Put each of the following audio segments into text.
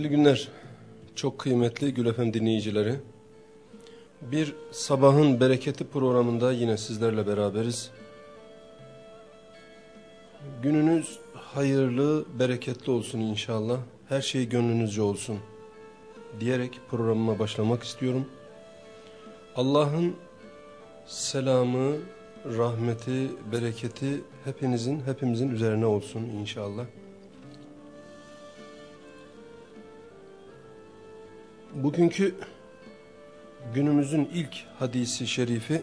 Hayırlı günler. Çok kıymetli Gül dinleyicileri. Bir sabahın bereketi programında yine sizlerle beraberiz. Gününüz hayırlı, bereketli olsun inşallah. Her şey gönlünüzce olsun diyerek programıma başlamak istiyorum. Allah'ın selamı, rahmeti, bereketi hepinizin, hepimizin üzerine olsun inşallah. Bugünkü günümüzün ilk hadisi şerifi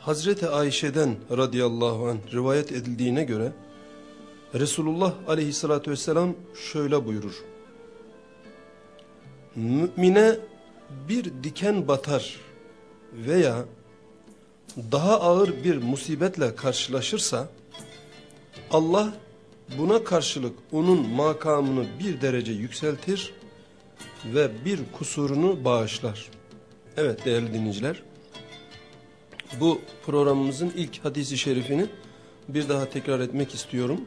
Hazreti Ayşe'den radıyallahu anh rivayet edildiğine göre Resulullah aleyhissalatü vesselam şöyle buyurur. Mümine bir diken batar veya daha ağır bir musibetle karşılaşırsa Allah buna karşılık onun makamını bir derece yükseltir ve bir kusurunu bağışlar. Evet değerli dinleyiciler bu programımızın ilk hadisi şerifini bir daha tekrar etmek istiyorum.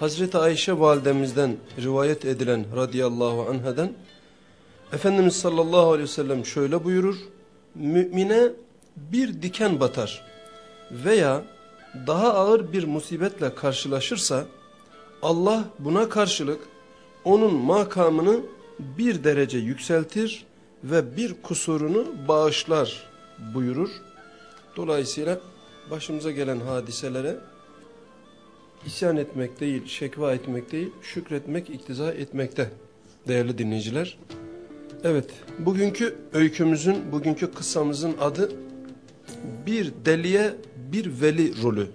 Hazreti Ayşe validemizden rivayet edilen radıyallahu anhadan Efendimiz sallallahu aleyhi ve sellem şöyle buyurur. Mümine bir diken batar veya daha ağır bir musibetle karşılaşırsa Allah buna karşılık onun makamını bir derece yükseltir ve bir kusurunu bağışlar buyurur. Dolayısıyla başımıza gelen hadiselere isyan etmek değil, şekva etmek değil, şükretmek, iktiza etmekte değerli dinleyiciler. Evet, bugünkü öykümüzün, bugünkü kıssamızın adı bir deliye bir veli rolü.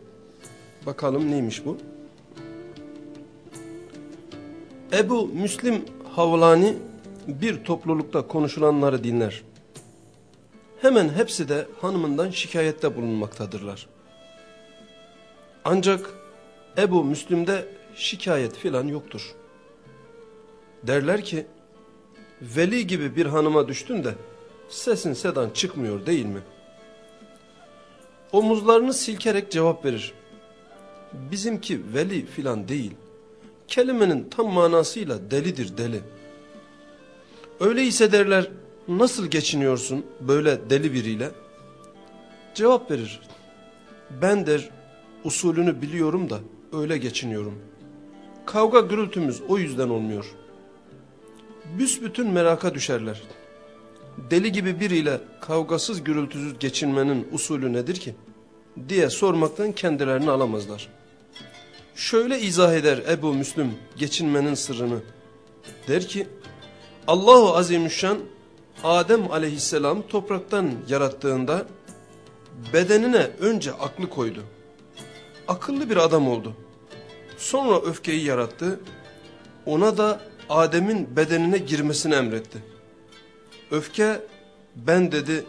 Bakalım neymiş bu? Ebu Müslim Havlani bir toplulukta konuşulanları dinler. Hemen hepsi de hanımından şikayette bulunmaktadırlar. Ancak Ebu Müslim'de şikayet filan yoktur. Derler ki, veli gibi bir hanıma düştün de sesin sedan çıkmıyor değil mi? Omuzlarını silkerek cevap verir. Bizimki veli filan değil. Kelimenin tam manasıyla delidir deli. Öyleyse derler nasıl geçiniyorsun böyle deli biriyle? Cevap verir. Ben der usulünü biliyorum da öyle geçiniyorum. Kavga gürültümüz o yüzden olmuyor. Büsbütün meraka düşerler. Deli gibi biriyle kavgasız gürültüsüz geçinmenin usulü nedir ki? diye sormaktan kendilerini alamazlar. Şöyle izah eder Ebu Müslüm geçinmenin sırrını. Der ki Allahu Azimüşşan Adem aleyhisselam topraktan yarattığında bedenine önce aklı koydu. Akıllı bir adam oldu. Sonra öfkeyi yarattı. Ona da Adem'in bedenine girmesini emretti. Öfke ben dedi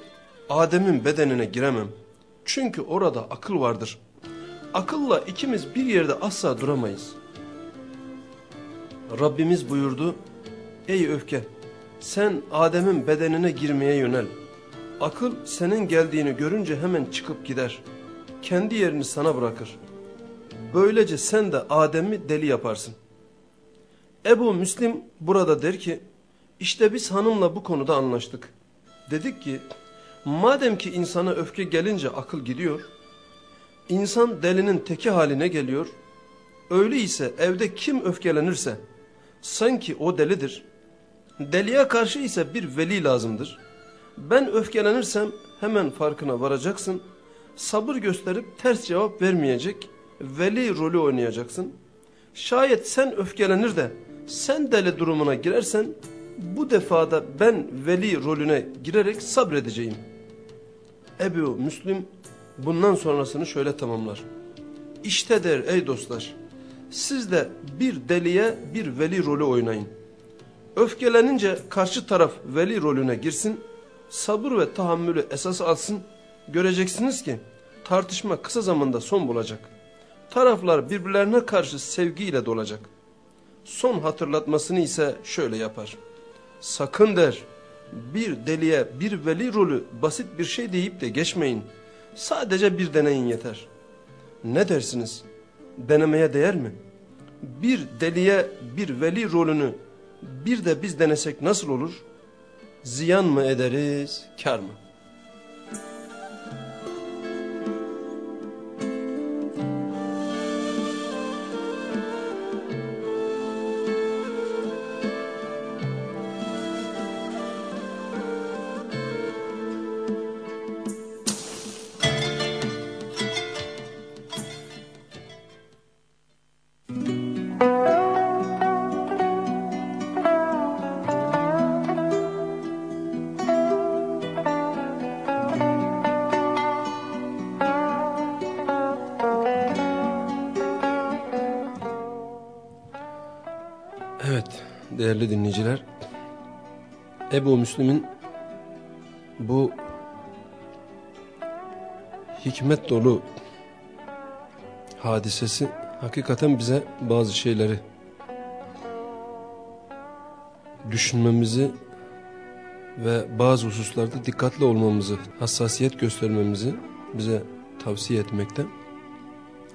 Adem'in bedenine giremem. Çünkü orada akıl vardır. Akılla ikimiz bir yerde asla duramayız. Rabbimiz buyurdu. Ey öfke sen Adem'in bedenine girmeye yönel. Akıl senin geldiğini görünce hemen çıkıp gider. Kendi yerini sana bırakır. Böylece sen de Adem'i deli yaparsın. Ebu Müslim burada der ki işte biz hanımla bu konuda anlaştık. Dedik ki madem ki insana öfke gelince akıl gidiyor. İnsan delinin teki haline geliyor. Öyleyse evde kim öfkelenirse sanki o delidir. Deliye karşı ise bir veli lazımdır. Ben öfkelenirsem hemen farkına varacaksın. Sabır gösterip ters cevap vermeyecek. Veli rolü oynayacaksın. Şayet sen öfkelenir de sen deli durumuna girersen bu defada ben veli rolüne girerek sabredeceğim. Ebu Müslüm bundan sonrasını şöyle tamamlar. İşte der ey dostlar siz de bir deliye bir veli rolü oynayın. Öfkelenince karşı taraf veli rolüne girsin, sabır ve tahammülü esas alsın, göreceksiniz ki tartışma kısa zamanda son bulacak. Taraflar birbirlerine karşı sevgiyle dolacak. Son hatırlatmasını ise şöyle yapar. Sakın der, bir deliye bir veli rolü basit bir şey deyip de geçmeyin. Sadece bir deneyin yeter. Ne dersiniz? Denemeye değer mi? Bir deliye bir veli rolünü Bir de biz denesek nasıl olur? Ziyan mı ederiz, kar mı? Değerli dinleyiciler. Ebu Müslim'in bu hikmet dolu hadisesi hakikaten bize bazı şeyleri düşünmemizi ve bazı hususlarda dikkatli olmamızı, hassasiyet göstermemizi bize tavsiye etmekte.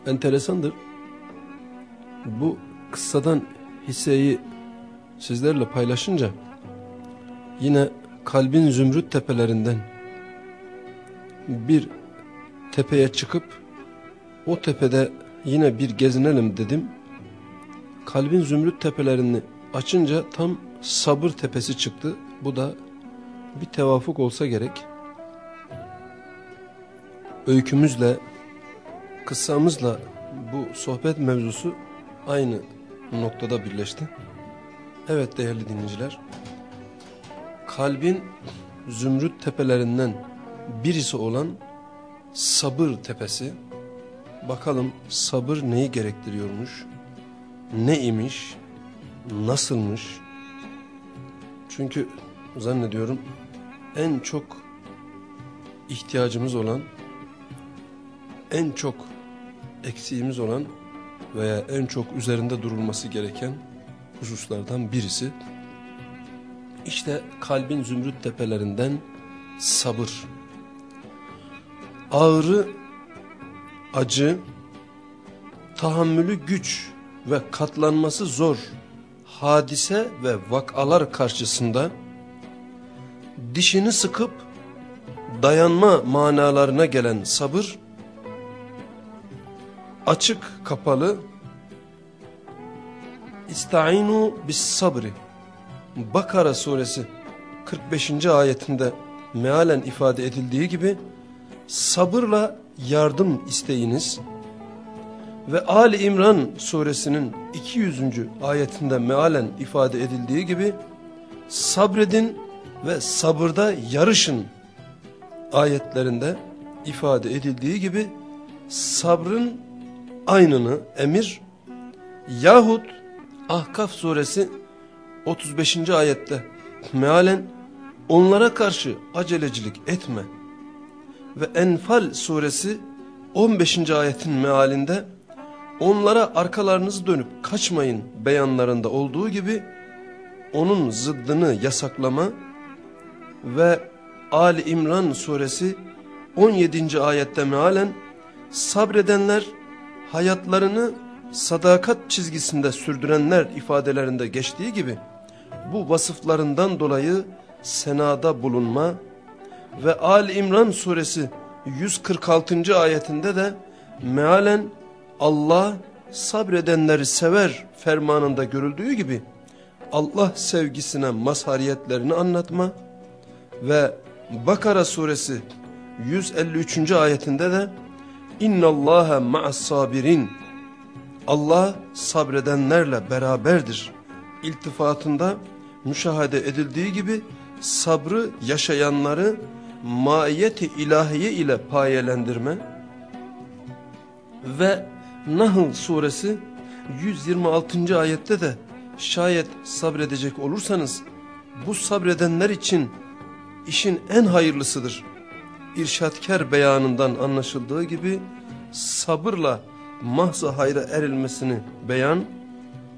Enteresandır. Bu kıssadan hisseyi sizlerle paylaşınca yine kalbin zümrüt tepelerinden bir tepeye çıkıp o tepede yine bir gezinelim dedim. Kalbin zümrüt tepelerini açınca tam sabır tepesi çıktı. Bu da bir tevafuk olsa gerek. Öykümüzle, kıssamızla bu sohbet mevzusu aynı noktada birleşti. Evet değerli dinleyiciler. Kalbin zümrüt tepelerinden birisi olan sabır tepesi. Bakalım sabır neyi gerektiriyormuş? Ne imiş? Nasılmış? Çünkü zannediyorum en çok ihtiyacımız olan, en çok eksiğimiz olan veya en çok üzerinde durulması gereken hususlardan birisi. İşte kalbin zümrüt tepelerinden sabır. Ağrı, acı, tahammülü güç ve katlanması zor hadise ve vakalar karşısında dişini sıkıp dayanma manalarına gelen sabır, açık kapalı İsta'inu bis sabri. Bakara suresi 45. ayetinde mealen ifade edildiği gibi sabırla yardım isteyiniz ve Ali İmran suresinin 200. ayetinde mealen ifade edildiği gibi sabredin ve sabırda yarışın ayetlerinde ifade edildiği gibi sabrın aynını emir yahut Ahkaf suresi 35. ayette mealen onlara karşı acelecilik etme ve Enfal suresi 15. ayetin mealinde onlara arkalarınızı dönüp kaçmayın beyanlarında olduğu gibi onun zıddını yasaklama ve Ali İmran suresi 17. ayette mealen sabredenler hayatlarını sadakat çizgisinde sürdürenler ifadelerinde geçtiği gibi bu vasıflarından dolayı senada bulunma ve Ali İmran suresi 146. ayetinde de mealen Allah sabredenleri sever fermanında görüldüğü gibi Allah sevgisine mazhariyetlerini anlatma ve Bakara suresi 153. ayetinde de İnna Allaha ma'as sabirin Allah sabredenlerle beraberdir. İltifatında müşahede edildiği gibi sabrı yaşayanları maiyeti ilahiye ile payelendirme ve Nahl suresi 126. ayette de şayet sabredecek olursanız bu sabredenler için işin en hayırlısıdır. İrşatkar beyanından anlaşıldığı gibi sabırla mahza hayra erilmesini beyan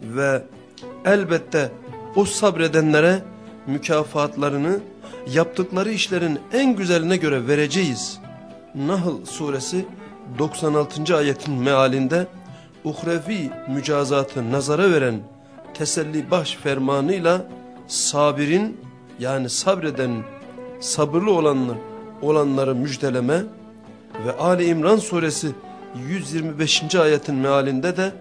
ve elbette o sabredenlere mükafatlarını yaptıkları işlerin en güzeline göre vereceğiz. Nahl suresi 96. ayetin mealinde uhrevi mücazatı nazara veren teselli baş fermanıyla sabirin yani sabreden sabırlı olanlar, olanları müjdeleme ve Ali İmran suresi 125. ayetin mealinde de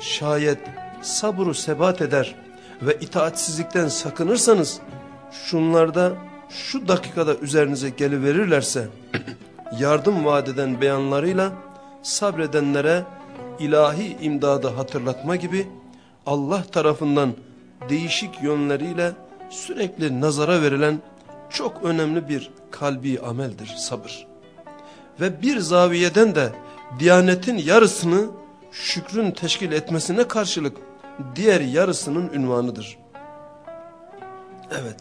şayet sabru sebat eder ve itaatsizlikten sakınırsanız şunlarda şu dakikada üzerinize geliverirlerse yardım vadeden beyanlarıyla sabredenlere ilahi imdadı hatırlatma gibi Allah tarafından değişik yönleriyle sürekli nazara verilen çok önemli bir kalbi ameldir sabır. Ve bir zaviyeden de Diyanetin yarısını şükrün teşkil etmesine karşılık diğer yarısının ünvanıdır. Evet,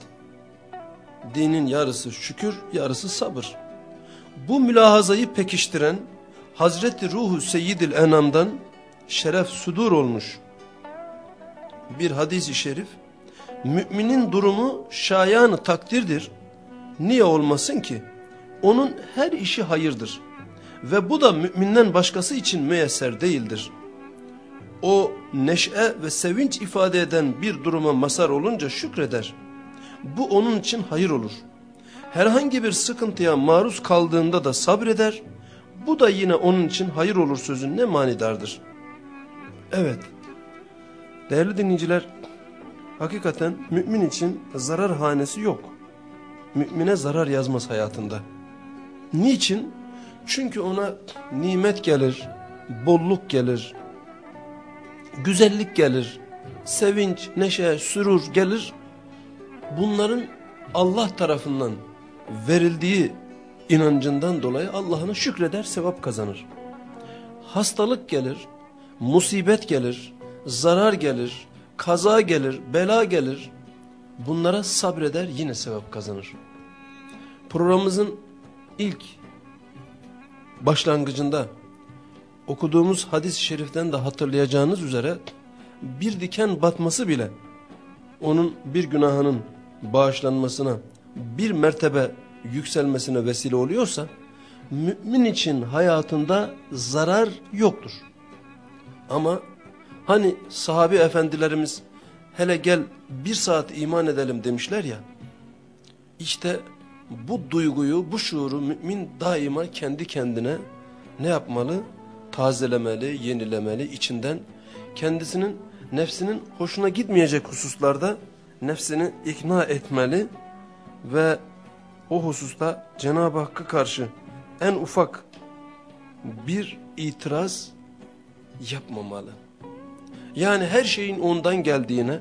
dinin yarısı şükür, yarısı sabır. Bu mülahazayı pekiştiren Hazreti Ruhu Seyyidil Enam'dan şeref sudur olmuş bir hadis-i şerif, müminin durumu şayanı takdirdir. Niye olmasın ki? Onun her işi hayırdır. Ve bu da müminden başkası için müyesser değildir. O neşe ve sevinç ifade eden bir duruma masar olunca şükreder. Bu onun için hayır olur. Herhangi bir sıkıntıya maruz kaldığında da sabreder. Bu da yine onun için hayır olur sözün ne manidardır. Evet. Değerli dinleyiciler, hakikaten mümin için zarar hanesi yok. Mümine zarar yazmaz hayatında. Niçin? Çünkü ona nimet gelir, bolluk gelir, güzellik gelir, sevinç, neşe, sürur gelir. Bunların Allah tarafından verildiği inancından dolayı Allah'ına şükreder, sevap kazanır. Hastalık gelir, musibet gelir, zarar gelir, kaza gelir, bela gelir. Bunlara sabreder yine sevap kazanır. Programımızın ilk başlangıcında okuduğumuz hadis-i şeriften de hatırlayacağınız üzere bir diken batması bile onun bir günahının bağışlanmasına bir mertebe yükselmesine vesile oluyorsa mümin için hayatında zarar yoktur. Ama hani sahabi efendilerimiz hele gel bir saat iman edelim demişler ya işte bu duyguyu, bu şuuru mümin daima kendi kendine ne yapmalı? Tazelemeli, yenilemeli, içinden kendisinin, nefsinin hoşuna gitmeyecek hususlarda nefsini ikna etmeli ve o hususta Cenab-ı Hakk'a karşı en ufak bir itiraz yapmamalı. Yani her şeyin ondan geldiğine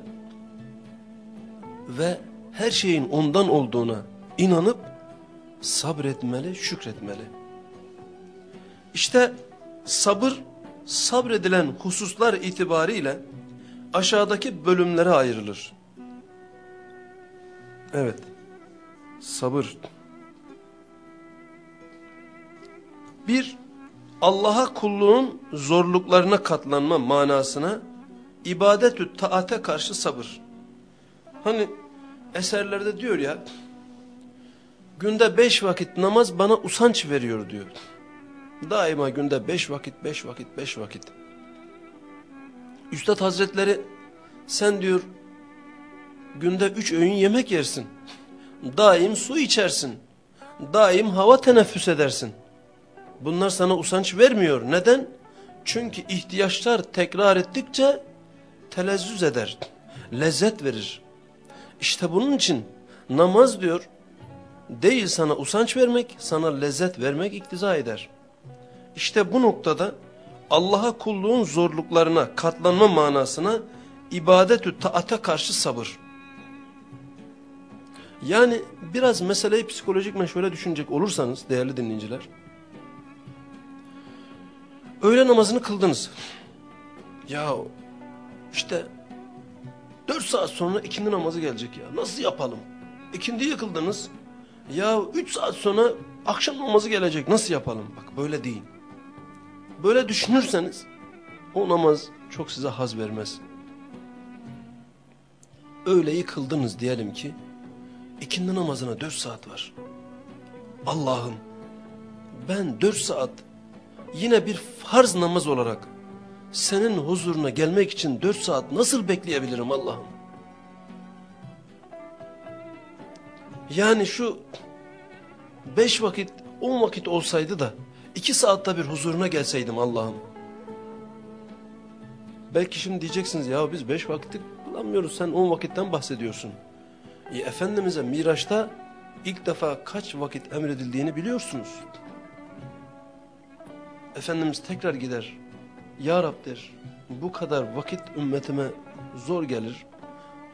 ve her şeyin ondan olduğuna inanıp sabretmeli, şükretmeli. İşte sabır sabredilen hususlar itibariyle aşağıdaki bölümlere ayrılır. Evet, sabır. Bir, Allah'a kulluğun zorluklarına katlanma manasına ibadetü taate karşı sabır. Hani eserlerde diyor ya, günde beş vakit namaz bana usanç veriyor diyor. Daima günde beş vakit, beş vakit, beş vakit. Üstad Hazretleri sen diyor günde üç öğün yemek yersin. Daim su içersin. Daim hava teneffüs edersin. Bunlar sana usanç vermiyor. Neden? Çünkü ihtiyaçlar tekrar ettikçe telezzüz eder. Lezzet verir. İşte bunun için namaz diyor değil sana usanç vermek, sana lezzet vermek iktiza eder. İşte bu noktada Allah'a kulluğun zorluklarına katlanma manasına ibadetü taata karşı sabır. Yani biraz meseleyi psikolojik şöyle düşünecek olursanız değerli dinleyiciler. Öğle namazını kıldınız. Ya işte dört saat sonra ikindi namazı gelecek ya. Nasıl yapalım? İkindi yıkıldınız. Ya üç saat sonra akşam namazı gelecek. Nasıl yapalım? Bak böyle değil. Böyle düşünürseniz o namaz çok size haz vermez. Öğleyi kıldınız diyelim ki ikindi namazına dört saat var. Allah'ım ben dört saat yine bir farz namaz olarak senin huzuruna gelmek için dört saat nasıl bekleyebilirim Allah'ım? Yani şu beş vakit, on vakit olsaydı da iki saatte bir huzuruna gelseydim Allah'ım. Belki şimdi diyeceksiniz ya biz beş vakit kullanmıyoruz sen on vakitten bahsediyorsun. E, Efendimiz'e Miraç'ta ilk defa kaç vakit emredildiğini biliyorsunuz. Efendimiz tekrar gider. Ya Rab der bu kadar vakit ümmetime zor gelir.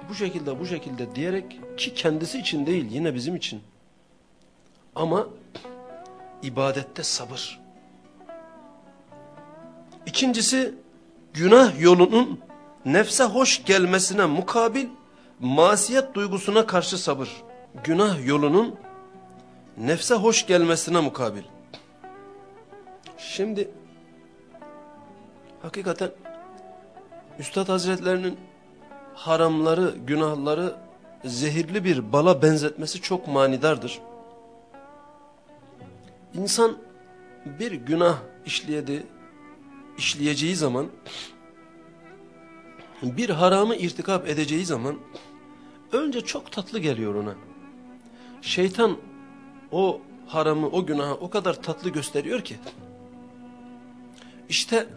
Bu şekilde bu şekilde diyerek ki kendisi için değil yine bizim için. Ama ibadette sabır. İkincisi günah yolunun nefse hoş gelmesine mukabil masiyet duygusuna karşı sabır. Günah yolunun nefse hoş gelmesine mukabil. Şimdi hakikaten Üstad Hazretlerinin haramları, günahları zehirli bir bala benzetmesi çok manidardır. İnsan bir günah işleyedi, işleyeceği zaman, bir haramı irtikap edeceği zaman, önce çok tatlı geliyor ona. Şeytan o haramı, o günahı o kadar tatlı gösteriyor ki, işte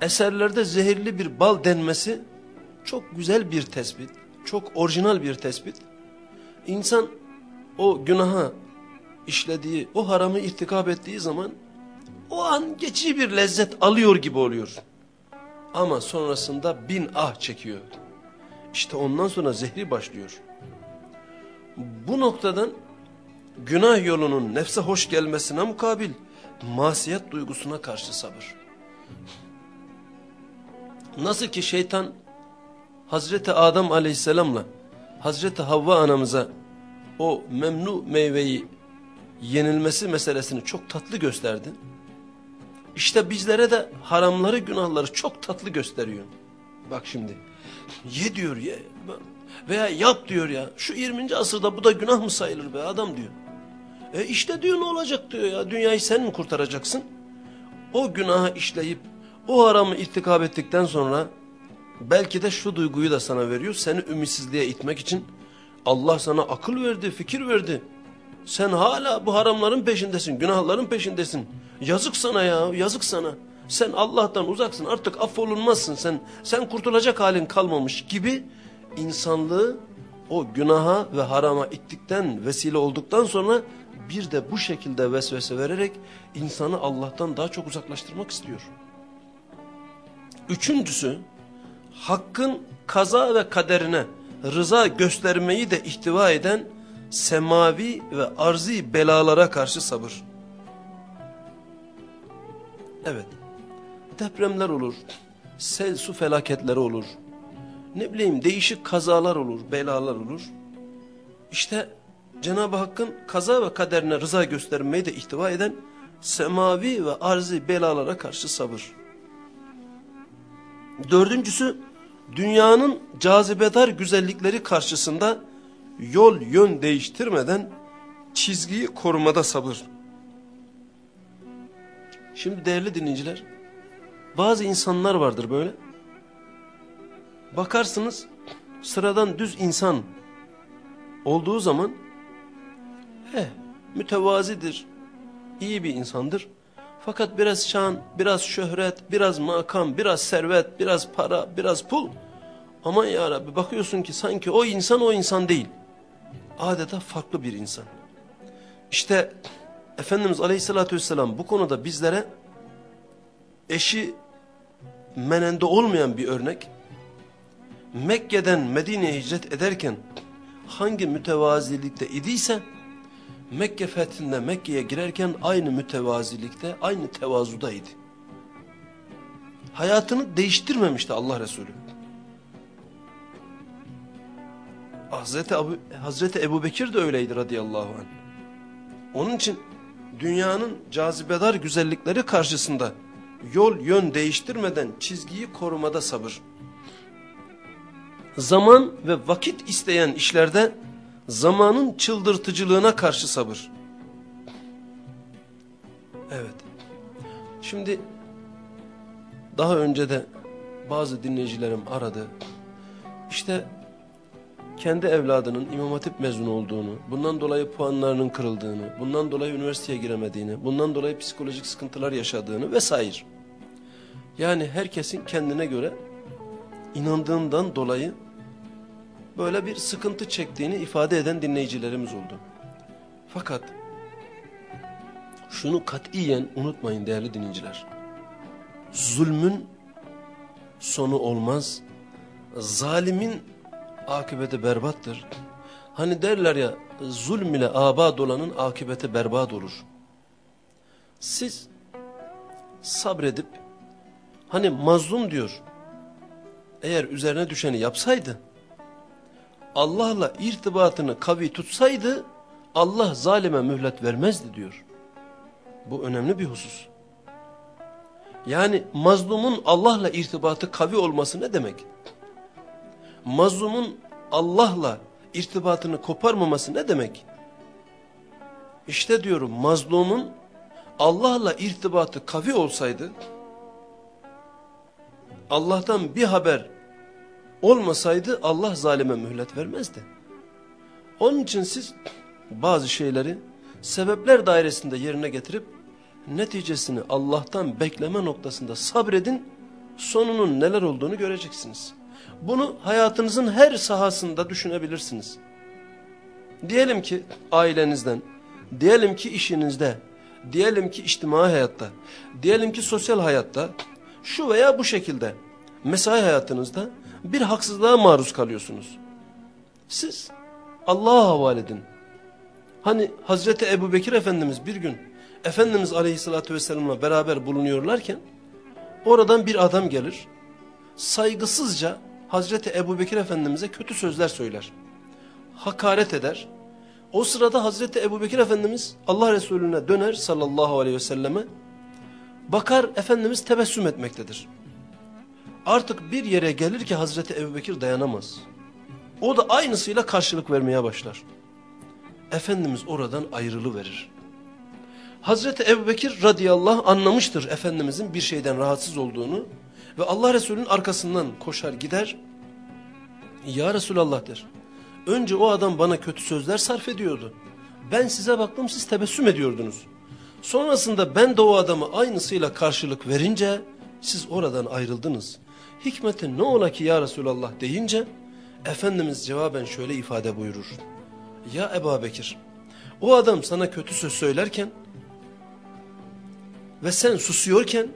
eserlerde zehirli bir bal denmesi çok güzel bir tespit, çok orijinal bir tespit. İnsan o günaha işlediği, o haramı irtikap ettiği zaman o an geçici bir lezzet alıyor gibi oluyor. Ama sonrasında bin ah çekiyor. İşte ondan sonra zehri başlıyor. Bu noktadan günah yolunun nefse hoş gelmesine mukabil masiyet duygusuna karşı sabır. Nasıl ki şeytan Hazreti Adem aleyhisselamla Hazreti Havva anamıza o memnu meyveyi yenilmesi meselesini çok tatlı gösterdi. İşte bizlere de haramları günahları çok tatlı gösteriyor. Bak şimdi ye diyor ye veya yap diyor ya şu 20. asırda bu da günah mı sayılır be adam diyor. E işte diyor ne olacak diyor ya dünyayı sen mi kurtaracaksın? O günahı işleyip o haramı irtikab ettikten sonra belki de şu duyguyu da sana veriyor. Seni ümitsizliğe itmek için Allah sana akıl verdi, fikir verdi. Sen hala bu haramların peşindesin, günahların peşindesin. Yazık sana ya, yazık sana. Sen Allah'tan uzaksın, artık affolunmazsın. Sen sen kurtulacak halin kalmamış gibi insanlığı o günaha ve harama ittikten, vesile olduktan sonra bir de bu şekilde vesvese vererek insanı Allah'tan daha çok uzaklaştırmak istiyor. Üçüncüsü, hakkın kaza ve kaderine rıza göstermeyi de ihtiva eden semavi ve arzi belalara karşı sabır. Evet, depremler olur, sel su felaketleri olur, ne bileyim değişik kazalar olur, belalar olur. İşte Cenab-ı Hakk'ın kaza ve kaderine rıza göstermeyi de ihtiva eden semavi ve arzi belalara karşı sabır. Dördüncüsü dünyanın cazibedar güzellikleri karşısında yol yön değiştirmeden çizgiyi korumada sabır. Şimdi değerli dinleyiciler bazı insanlar vardır böyle. Bakarsınız sıradan düz insan olduğu zaman eh mütevazidir, iyi bir insandır. Fakat biraz şan, biraz şöhret, biraz makam, biraz servet, biraz para, biraz pul. Aman ya Rabbi bakıyorsun ki sanki o insan o insan değil. Adeta farklı bir insan. İşte Efendimiz Aleyhisselatü Vesselam bu konuda bizlere eşi menende olmayan bir örnek. Mekke'den Medine'ye hicret ederken hangi mütevazilikte idiyse Mekke fethinde Mekke'ye girerken aynı mütevazilikte, aynı tevazudaydı. Hayatını değiştirmemişti Allah Resulü. Hazreti, Abu, Hazreti Ebu Bekir de öyleydi radıyallahu anh. Onun için dünyanın cazibedar güzellikleri karşısında yol yön değiştirmeden çizgiyi korumada sabır. Zaman ve vakit isteyen işlerde zamanın çıldırtıcılığına karşı sabır. Evet. Şimdi daha önce de bazı dinleyicilerim aradı. İşte kendi evladının İmam Hatip mezunu olduğunu, bundan dolayı puanlarının kırıldığını, bundan dolayı üniversiteye giremediğini, bundan dolayı psikolojik sıkıntılar yaşadığını vesaire. Yani herkesin kendine göre inandığından dolayı böyle bir sıkıntı çektiğini ifade eden dinleyicilerimiz oldu. Fakat şunu katiyen unutmayın değerli dinleyiciler. Zulmün sonu olmaz. Zalimin akıbeti berbattır. Hani derler ya zulm ile abad olanın akıbeti berbat olur. Siz sabredip hani mazlum diyor eğer üzerine düşeni yapsaydı Allah'la irtibatını kavi tutsaydı Allah zalime mühlet vermezdi diyor. Bu önemli bir husus. Yani mazlumun Allah'la irtibatı kavi olması ne demek? Mazlumun Allah'la irtibatını koparmaması ne demek? İşte diyorum mazlumun Allah'la irtibatı kavi olsaydı Allah'tan bir haber olmasaydı Allah zalime mühlet vermezdi. Onun için siz bazı şeyleri sebepler dairesinde yerine getirip neticesini Allah'tan bekleme noktasında sabredin sonunun neler olduğunu göreceksiniz. Bunu hayatınızın her sahasında düşünebilirsiniz. Diyelim ki ailenizden, diyelim ki işinizde, diyelim ki içtimai hayatta, diyelim ki sosyal hayatta şu veya bu şekilde mesai hayatınızda bir haksızlığa maruz kalıyorsunuz. Siz Allah'a havale edin. Hani Hazreti Ebu Bekir Efendimiz bir gün Efendimiz Aleyhisselatü Vesselam'la beraber bulunuyorlarken oradan bir adam gelir. Saygısızca Hazreti Ebu Bekir Efendimiz'e kötü sözler söyler. Hakaret eder. O sırada Hazreti Ebu Bekir Efendimiz Allah Resulüne döner sallallahu aleyhi ve selleme. Bakar Efendimiz tebessüm etmektedir. Artık bir yere gelir ki Hazreti Ebu Bekir dayanamaz. O da aynısıyla karşılık vermeye başlar. Efendimiz oradan ayrılı verir. Hazreti Ebu Bekir radıyallahu anlamıştır Efendimizin bir şeyden rahatsız olduğunu ve Allah Resulü'nün arkasından koşar gider. Ya Resulallah der. Önce o adam bana kötü sözler sarf ediyordu. Ben size baktım siz tebessüm ediyordunuz. Sonrasında ben de o adamı aynısıyla karşılık verince siz oradan ayrıldınız. Hikmeti ne ola ki ya Resulallah deyince Efendimiz cevaben şöyle ifade buyurur. Ya Ebu Bekir o adam sana kötü söz söylerken ve sen susuyorken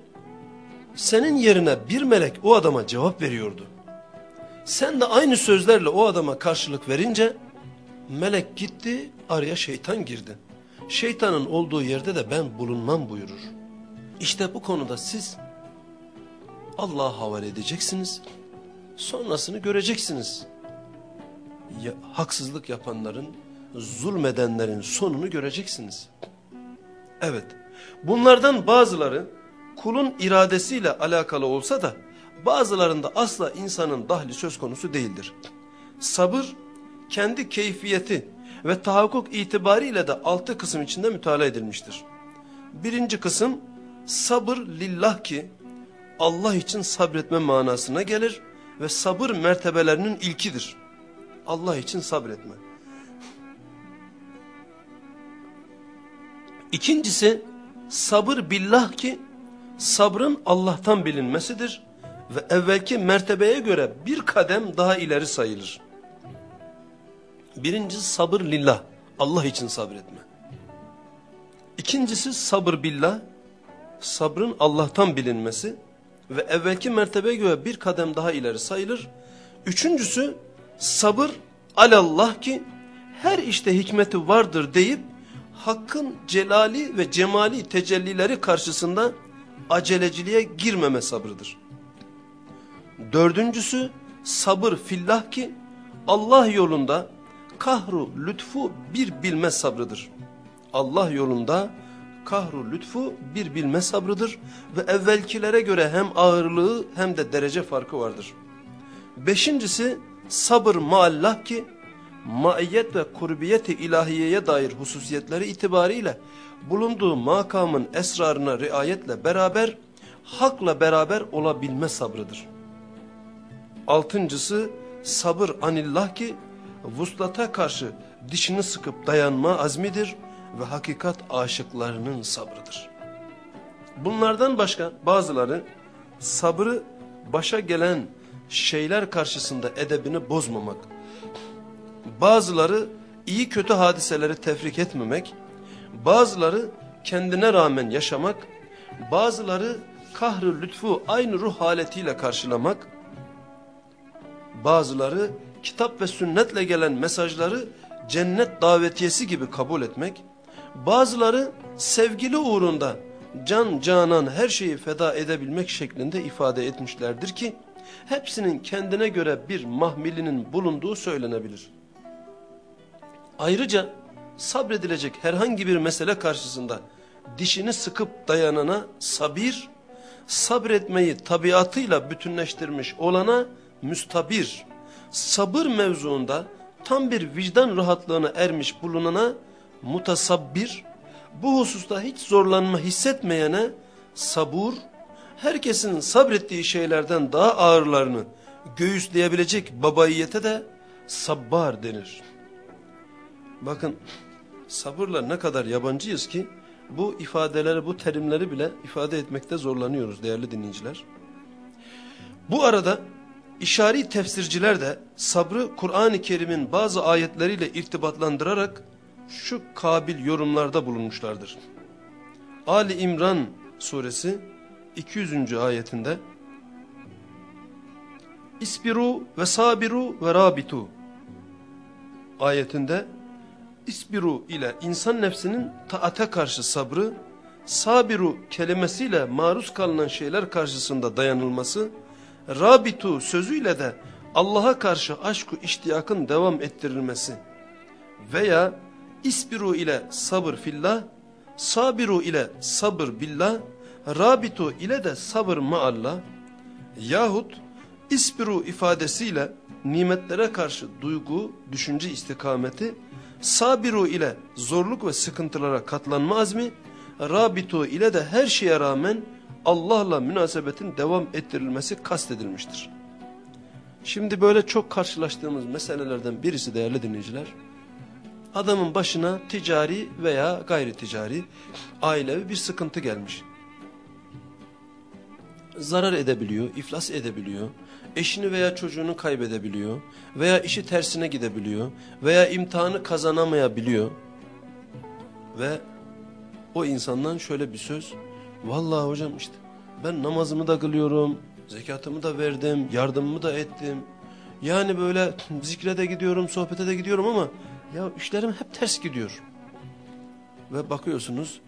senin yerine bir melek o adama cevap veriyordu. Sen de aynı sözlerle o adama karşılık verince melek gitti araya şeytan girdi. Şeytanın olduğu yerde de ben bulunmam buyurur. İşte bu konuda siz Allah'a havale edeceksiniz. Sonrasını göreceksiniz. Ya, haksızlık yapanların, zulmedenlerin sonunu göreceksiniz. Evet, bunlardan bazıları kulun iradesiyle alakalı olsa da bazılarında asla insanın dahli söz konusu değildir. Sabır kendi keyfiyeti ve tahakkuk itibariyle de altı kısım içinde mütalaa edilmiştir. Birinci kısım sabır lillah ki Allah için sabretme manasına gelir ve sabır mertebelerinin ilkidir. Allah için sabretme. İkincisi sabır billah ki sabrın Allah'tan bilinmesidir ve evvelki mertebeye göre bir kadem daha ileri sayılır. Birincisi sabır lillah, Allah için sabretme. İkincisi sabır billah, sabrın Allah'tan bilinmesi ve evvelki mertebeye göre bir kadem daha ileri sayılır. Üçüncüsü sabır alallah ki her işte hikmeti vardır deyip hakkın celali ve cemali tecellileri karşısında aceleciliğe girmeme sabrıdır. Dördüncüsü sabır fillah ki Allah yolunda kahru lütfu bir bilme sabrıdır. Allah yolunda kahru lütfu bir bilme sabrıdır ve evvelkilere göre hem ağırlığı hem de derece farkı vardır. Beşincisi sabır maallah ki maiyet ve kurbiyeti ilahiyeye dair hususiyetleri itibariyle bulunduğu makamın esrarına riayetle beraber hakla beraber olabilme sabrıdır. Altıncısı sabır anillah ki vuslata karşı dişini sıkıp dayanma azmidir ve hakikat aşıklarının sabrıdır. Bunlardan başka bazıları sabrı başa gelen şeyler karşısında edebini bozmamak, bazıları iyi kötü hadiseleri tefrik etmemek, bazıları kendine rağmen yaşamak, bazıları kahrı lütfu aynı ruh haletiyle karşılamak, bazıları kitap ve sünnetle gelen mesajları cennet davetiyesi gibi kabul etmek, bazıları sevgili uğrunda can canan her şeyi feda edebilmek şeklinde ifade etmişlerdir ki, hepsinin kendine göre bir mahmilinin bulunduğu söylenebilir. Ayrıca sabredilecek herhangi bir mesele karşısında dişini sıkıp dayanana sabir, sabretmeyi tabiatıyla bütünleştirmiş olana müstabir, sabır mevzuunda tam bir vicdan rahatlığına ermiş bulunana mutasabbir, bu hususta hiç zorlanma hissetmeyene sabur, herkesin sabrettiği şeylerden daha ağırlarını göğüsleyebilecek babayiyete de sabbar denir. Bakın sabırla ne kadar yabancıyız ki bu ifadeleri, bu terimleri bile ifade etmekte zorlanıyoruz değerli dinleyiciler. Bu arada işari tefsirciler de sabrı Kur'an-ı Kerim'in bazı ayetleriyle irtibatlandırarak şu kabil yorumlarda bulunmuşlardır. Ali İmran suresi 200. ayetinde İsbiru ve sabiru ve rabitu ayetinde İsbiru ile insan nefsinin taate karşı sabrı, sabiru kelimesiyle maruz kalınan şeyler karşısında dayanılması, rabitu sözüyle de Allah'a karşı aşku iştiyakın devam ettirilmesi veya isbiru ile sabır fillah, sabiru ile sabır billah, rabitu ile de sabır maallah yahut isbiru ifadesiyle nimetlere karşı duygu, düşünce istikameti sabiru ile zorluk ve sıkıntılara katlanma azmi, rabitu ile de her şeye rağmen Allah'la münasebetin devam ettirilmesi kastedilmiştir. Şimdi böyle çok karşılaştığımız meselelerden birisi değerli dinleyiciler, adamın başına ticari veya gayri ticari, ailevi bir sıkıntı gelmiş. Zarar edebiliyor, iflas edebiliyor, eşini veya çocuğunu kaybedebiliyor veya işi tersine gidebiliyor veya imtihanı kazanamayabiliyor. Ve o insandan şöyle bir söz, vallahi hocam işte ben namazımı da kılıyorum, zekatımı da verdim, yardımımı da ettim. Yani böyle zikre de gidiyorum, sohbete de gidiyorum ama ya işlerim hep ters gidiyor. Ve bakıyorsunuz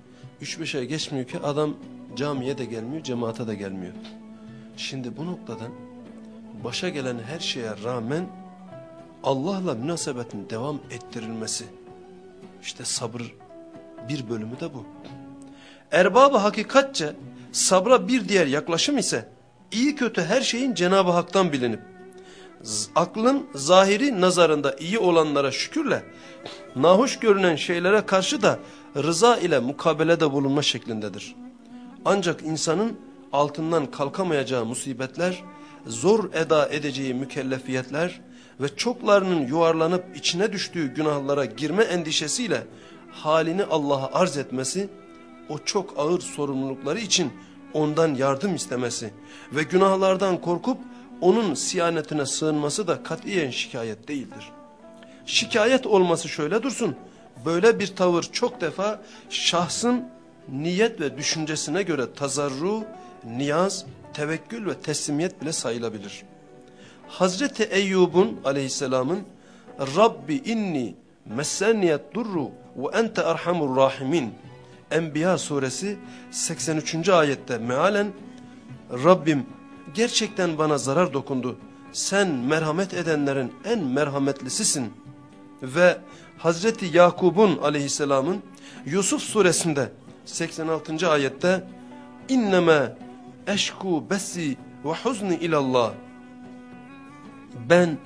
3-5 ay geçmiyor ki adam camiye de gelmiyor, cemaate de gelmiyor. Şimdi bu noktadan başa gelen her şeye rağmen Allah'la münasebetin devam ettirilmesi. İşte sabır bir bölümü de bu. Erbabı hakikatçe sabra bir diğer yaklaşım ise iyi kötü her şeyin Cenab-ı Hak'tan bilinip aklın zahiri nazarında iyi olanlara şükürle nahoş görünen şeylere karşı da rıza ile mukabelede bulunma şeklindedir. Ancak insanın altından kalkamayacağı musibetler zor eda edeceği mükellefiyetler ve çoklarının yuvarlanıp içine düştüğü günahlara girme endişesiyle halini Allah'a arz etmesi, o çok ağır sorumlulukları için ondan yardım istemesi ve günahlardan korkup onun siyanetine sığınması da katiyen şikayet değildir. Şikayet olması şöyle dursun, böyle bir tavır çok defa şahsın niyet ve düşüncesine göre tazarru, niyaz tevekkül ve teslimiyet bile sayılabilir. Hazreti Eyyub'un aleyhisselamın Rabbi inni messenniyet durru ve ente erhamur rahimin Enbiya suresi 83. ayette mealen Rabbim gerçekten bana zarar dokundu. Sen merhamet edenlerin en merhametlisisin. Ve Hazreti Yakub'un aleyhisselamın Yusuf suresinde 86. ayette inneme eşku bessi ve huzni ilallah. Ben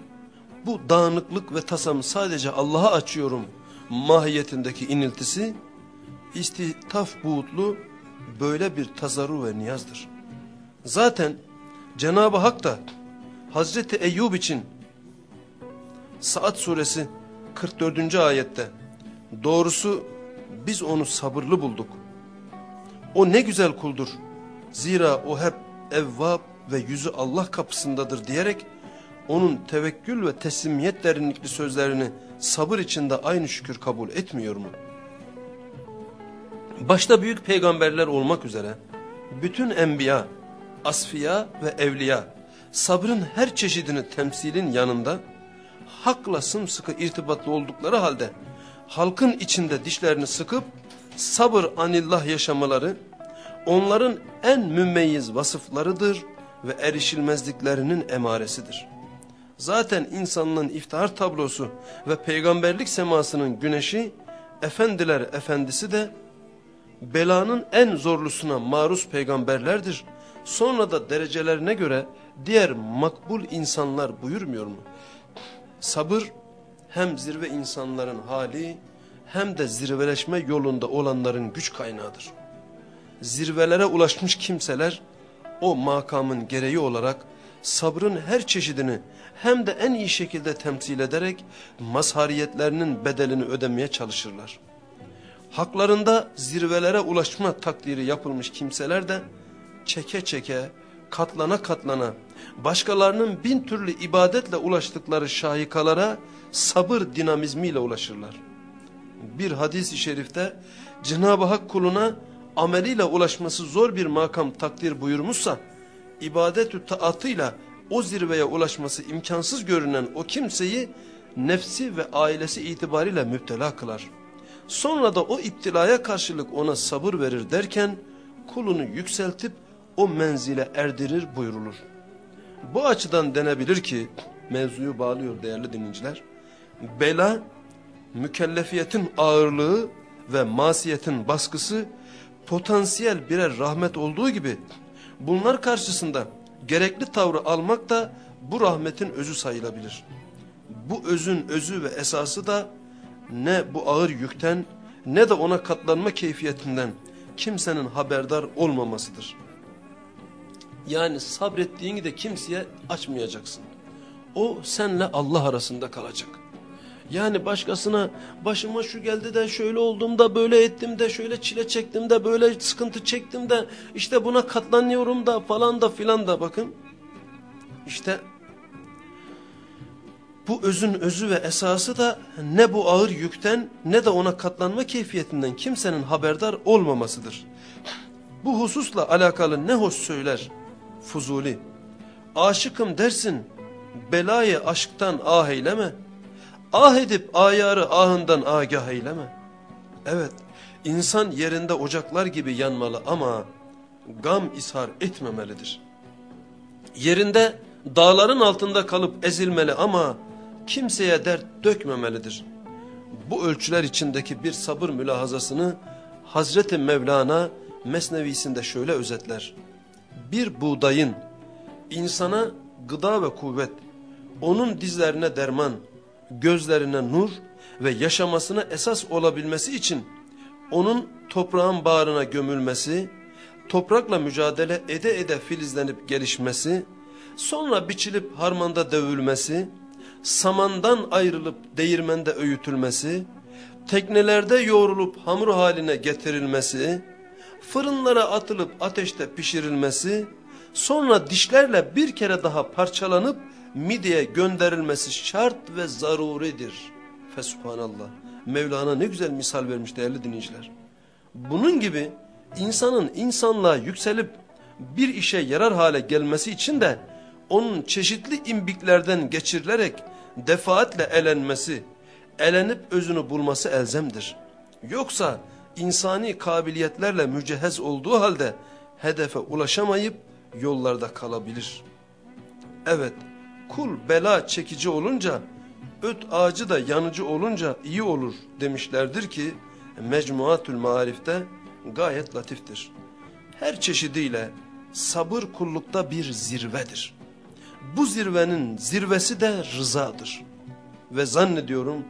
bu dağınıklık ve tasamı sadece Allah'a açıyorum mahiyetindeki iniltisi istitaf buğutlu böyle bir tazarru ve niyazdır. Zaten Cenab-ı Hak da Hazreti Eyyub için Saat suresi 44. ayette doğrusu biz onu sabırlı bulduk. O ne güzel kuldur. Zira o hep evvab ve yüzü Allah kapısındadır diyerek onun tevekkül ve teslimiyet derinlikli sözlerini sabır içinde aynı şükür kabul etmiyor mu? Başta büyük peygamberler olmak üzere bütün enbiya, asfiya ve evliya sabrın her çeşidini temsilin yanında hakla sımsıkı irtibatlı oldukları halde halkın içinde dişlerini sıkıp sabır anillah yaşamaları onların en mümeyyiz vasıflarıdır ve erişilmezliklerinin emaresidir. Zaten insanlığın iftihar tablosu ve peygamberlik semasının güneşi, efendiler efendisi de belanın en zorlusuna maruz peygamberlerdir. Sonra da derecelerine göre diğer makbul insanlar buyurmuyor mu? Sabır hem zirve insanların hali hem de zirveleşme yolunda olanların güç kaynağıdır. Zirvelere ulaşmış kimseler o makamın gereği olarak sabrın her çeşidini hem de en iyi şekilde temsil ederek mazhariyetlerinin bedelini ödemeye çalışırlar. Haklarında zirvelere ulaşma takdiri yapılmış kimseler de çeke çeke, katlana katlana, başkalarının bin türlü ibadetle ulaştıkları şahikalara sabır dinamizmiyle ulaşırlar. Bir hadis-i şerifte Cenab-ı Hak kuluna ameliyle ulaşması zor bir makam takdir buyurmuşsa, ibadetü taatıyla o zirveye ulaşması imkansız görünen o kimseyi nefsi ve ailesi itibariyle müptela kılar. Sonra da o iptilaya karşılık ona sabır verir derken kulunu yükseltip o menzile erdirir buyurulur. Bu açıdan denebilir ki mevzuyu bağlıyor değerli dinleyiciler. Bela mükellefiyetin ağırlığı ve masiyetin baskısı potansiyel birer rahmet olduğu gibi bunlar karşısında gerekli tavrı almak da bu rahmetin özü sayılabilir. Bu özün özü ve esası da ne bu ağır yükten ne de ona katlanma keyfiyetinden kimsenin haberdar olmamasıdır. Yani sabrettiğini de kimseye açmayacaksın. O senle Allah arasında kalacak. Yani başkasına başıma şu geldi de şöyle oldum da böyle ettim de şöyle çile çektim de böyle sıkıntı çektim de işte buna katlanıyorum da falan da filan da bakın. İşte bu özün özü ve esası da ne bu ağır yükten ne de ona katlanma keyfiyetinden kimsenin haberdar olmamasıdır. Bu hususla alakalı ne hoş söyler Fuzuli. Aşıkım dersin belayı aşktan ah eyleme. Ah edip ayarı ahından agah eyleme. Evet insan yerinde ocaklar gibi yanmalı ama gam ishar etmemelidir. Yerinde dağların altında kalıp ezilmeli ama kimseye dert dökmemelidir. Bu ölçüler içindeki bir sabır mülahazasını Hazreti Mevlana Mesnevisinde şöyle özetler. Bir buğdayın insana gıda ve kuvvet, onun dizlerine derman, gözlerine nur ve yaşamasına esas olabilmesi için onun toprağın bağrına gömülmesi, toprakla mücadele ede ede filizlenip gelişmesi, sonra biçilip harmanda dövülmesi, samandan ayrılıp değirmende öğütülmesi, teknelerde yoğrulup hamur haline getirilmesi, fırınlara atılıp ateşte pişirilmesi, sonra dişlerle bir kere daha parçalanıp mideye gönderilmesi şart ve zaruridir. Fesubhanallah. Mevlana ne güzel misal vermiş değerli dinleyiciler. Bunun gibi insanın insanlığa yükselip bir işe yarar hale gelmesi için de onun çeşitli imbiklerden geçirilerek defaatle elenmesi, elenip özünü bulması elzemdir. Yoksa insani kabiliyetlerle mücehhez olduğu halde hedefe ulaşamayıp yollarda kalabilir. Evet, kul bela çekici olunca, öt ağacı da yanıcı olunca iyi olur demişlerdir ki, Mecmuatül Marif'te gayet latiftir. Her çeşidiyle sabır kullukta bir zirvedir. Bu zirvenin zirvesi de rızadır. Ve zannediyorum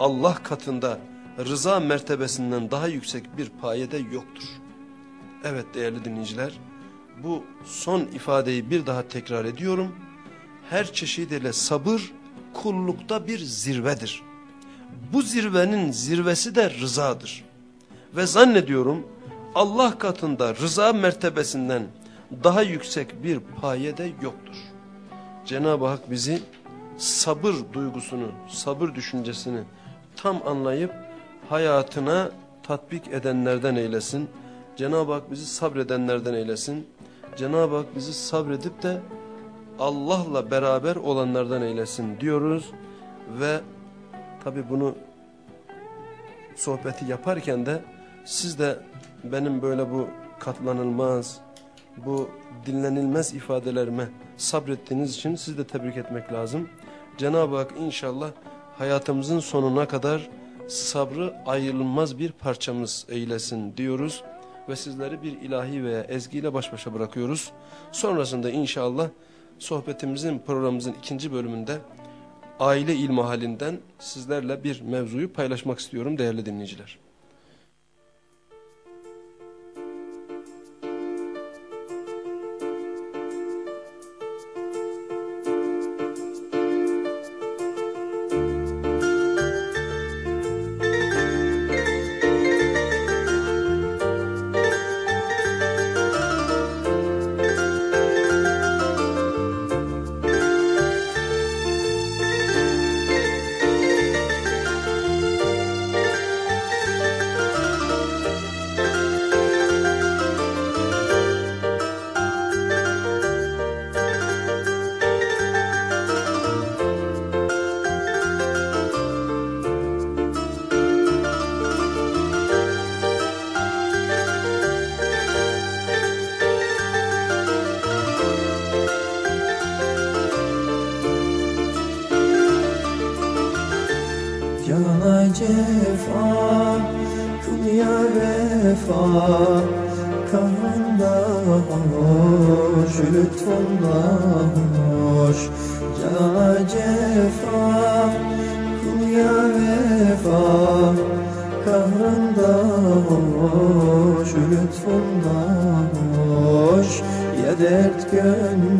Allah katında rıza mertebesinden daha yüksek bir payede yoktur. Evet değerli dinleyiciler, bu son ifadeyi bir daha tekrar ediyorum. her çeşidiyle sabır kullukta bir zirvedir. Bu zirvenin zirvesi de rızadır. Ve zannediyorum Allah katında rıza mertebesinden daha yüksek bir paye de yoktur. Cenab-ı Hak bizi sabır duygusunu, sabır düşüncesini tam anlayıp hayatına tatbik edenlerden eylesin. Cenab-ı Hak bizi sabredenlerden eylesin. Cenab-ı Hak bizi sabredip de Allah'la beraber olanlardan eylesin diyoruz. Ve tabi bunu sohbeti yaparken de siz de benim böyle bu katlanılmaz, bu dinlenilmez ifadelerime sabrettiğiniz için sizi de tebrik etmek lazım. Cenab-ı Hak inşallah hayatımızın sonuna kadar sabrı ayrılmaz bir parçamız eylesin diyoruz. Ve sizleri bir ilahi veya ezgiyle baş başa bırakıyoruz. Sonrasında inşallah sohbetimizin programımızın ikinci bölümünde aile ilmihalinden sizlerle bir mevzuyu paylaşmak istiyorum değerli dinleyiciler.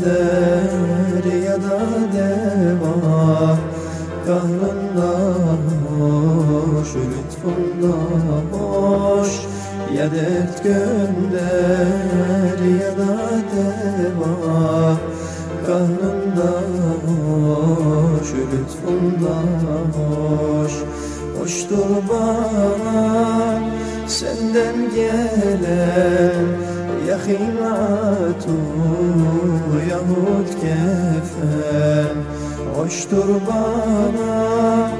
kader ya da deva Kahrında hoş, lütfunda hoş Ya gönder ya da deva Kahrında hoş, lütfunda hoş Hoştur bana senden gelen يخيمات يموت kefen Hoştur bana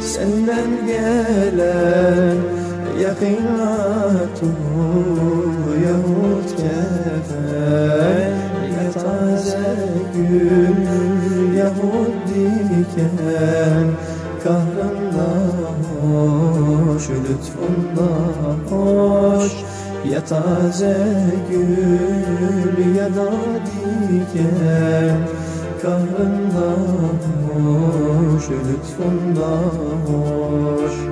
senden gelen Yakınatu yahut kefen Ya taze gül yahut diken Kahrından hoş lütfundan Taze gül ya da diken Kahrından hoş, lütfundan hoş.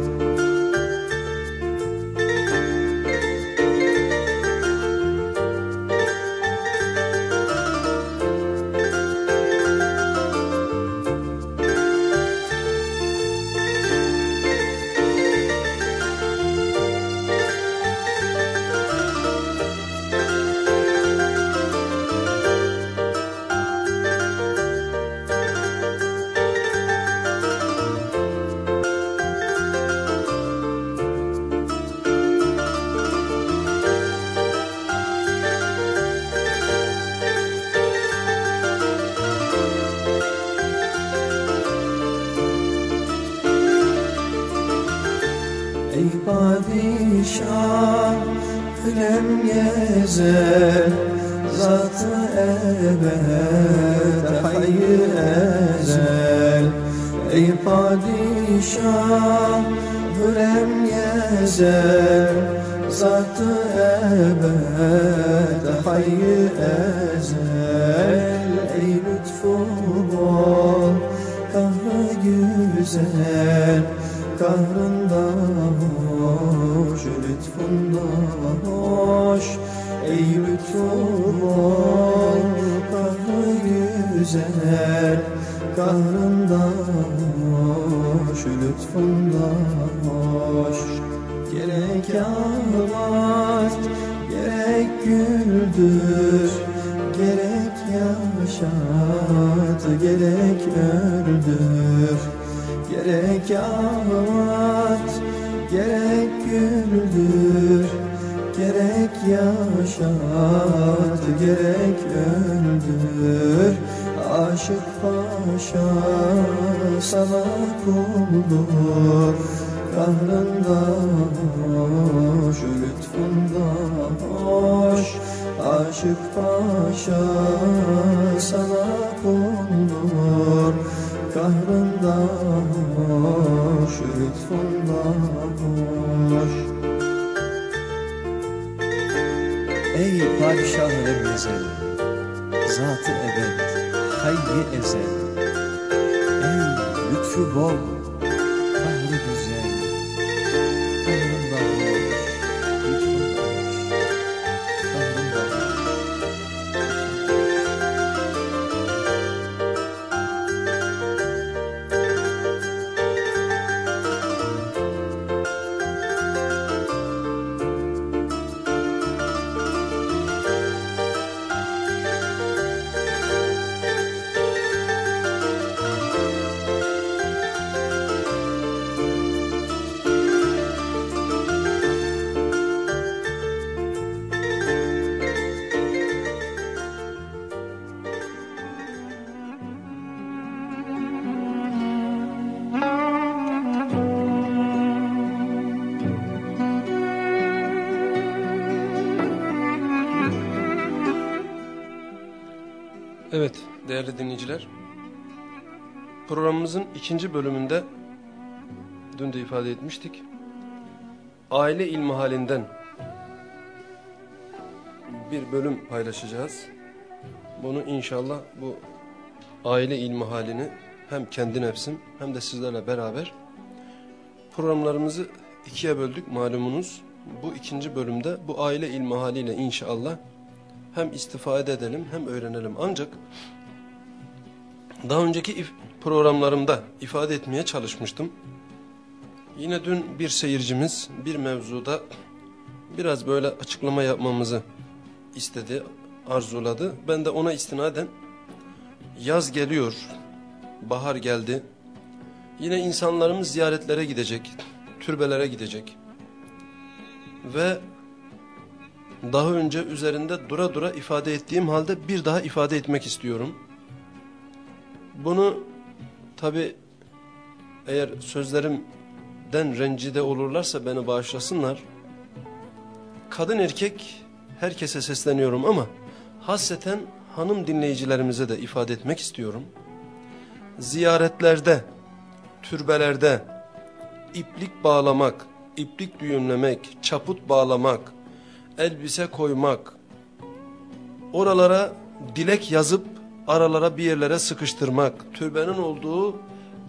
alem gezer Zatı ebed hayy ezel. Ey lütfun ol kahrı güzel. Kahrında hoş lütfunda hoş. Ey lütfun ol kahrı güzel. Kahrında hoş Gerek ağlamak Gerek güldür. Gerek yaşat Gerek öldür Gerek ağlat Gerek güldür. Gerek yaşat Gerek öldür Aşık paşa sana kuldur Kahrında hoş Lütfunda hoş. Aşık paşa sana kuldur Kahrında hoş Lütfunda hoş. Ey padişahları ezel Zatı ebed Hayyi ezel. Ey lütfu bol değerli dinleyiciler. Programımızın ikinci bölümünde dün de ifade etmiştik. Aile ilmihalinden bir bölüm paylaşacağız. Bunu inşallah bu aile ilmihalini hem kendi nefsim hem de sizlerle beraber programlarımızı ikiye böldük malumunuz. Bu ikinci bölümde bu aile ilmihaliyle inşallah hem istifade edelim hem öğrenelim. Ancak daha önceki programlarımda ifade etmeye çalışmıştım. Yine dün bir seyircimiz bir mevzuda biraz böyle açıklama yapmamızı istedi, arzuladı. Ben de ona istinaden yaz geliyor, bahar geldi. Yine insanlarımız ziyaretlere gidecek, türbelere gidecek. Ve daha önce üzerinde dura dura ifade ettiğim halde bir daha ifade etmek istiyorum. Bunu tabi eğer sözlerimden rencide olurlarsa beni bağışlasınlar. Kadın erkek herkese sesleniyorum ama hasreten hanım dinleyicilerimize de ifade etmek istiyorum. Ziyaretlerde, türbelerde iplik bağlamak, iplik düğümlemek, çaput bağlamak, elbise koymak, oralara dilek yazıp aralara bir yerlere sıkıştırmak, türbenin olduğu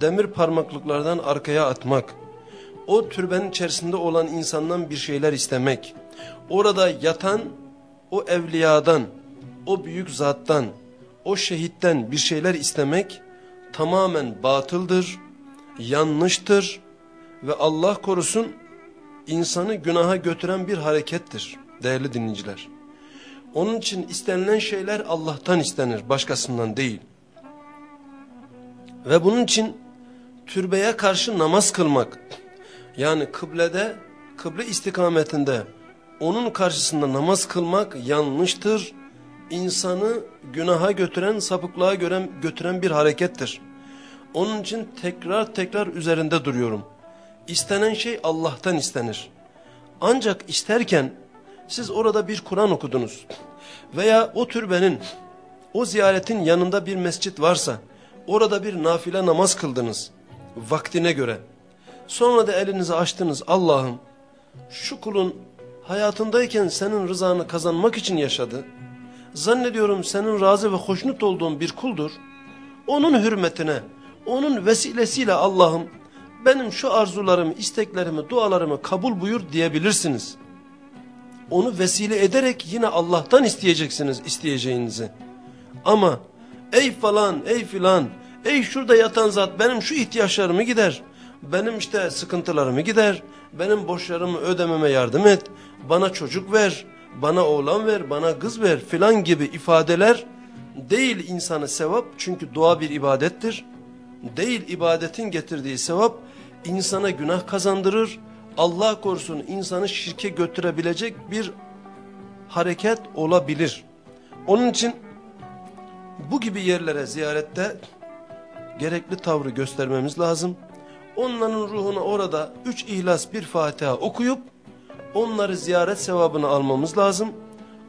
demir parmaklıklardan arkaya atmak, o türbenin içerisinde olan insandan bir şeyler istemek, orada yatan o evliyadan, o büyük zattan, o şehitten bir şeyler istemek tamamen batıldır, yanlıştır ve Allah korusun insanı günaha götüren bir harekettir değerli dinleyiciler. Onun için istenilen şeyler Allah'tan istenir, başkasından değil. Ve bunun için türbeye karşı namaz kılmak, yani kıblede, kıble istikametinde onun karşısında namaz kılmak yanlıştır. İnsanı günaha götüren, sapıklığa gören, götüren bir harekettir. Onun için tekrar tekrar üzerinde duruyorum. İstenen şey Allah'tan istenir. Ancak isterken siz orada bir Kur'an okudunuz veya o türbenin, o ziyaretin yanında bir mescit varsa orada bir nafile namaz kıldınız vaktine göre. Sonra da elinizi açtınız Allah'ım şu kulun hayatındayken senin rızanı kazanmak için yaşadı. Zannediyorum senin razı ve hoşnut olduğun bir kuldur. Onun hürmetine, onun vesilesiyle Allah'ım benim şu arzularımı, isteklerimi, dualarımı kabul buyur diyebilirsiniz. Onu vesile ederek yine Allah'tan isteyeceksiniz isteyeceğinizi. Ama Ey falan, ey filan, ey şurada yatan zat benim şu ihtiyaçlarımı gider. Benim işte sıkıntılarımı gider. Benim borçlarımı ödememe yardım et. Bana çocuk ver, bana oğlan ver, bana kız ver filan gibi ifadeler değil insanı sevap çünkü dua bir ibadettir. Değil ibadetin getirdiği sevap insana günah kazandırır. Allah korusun insanı şirke götürebilecek bir hareket olabilir. Onun için bu gibi yerlere ziyarette gerekli tavrı göstermemiz lazım. Onların ruhuna orada üç ihlas bir Fatiha okuyup onları ziyaret sevabını almamız lazım.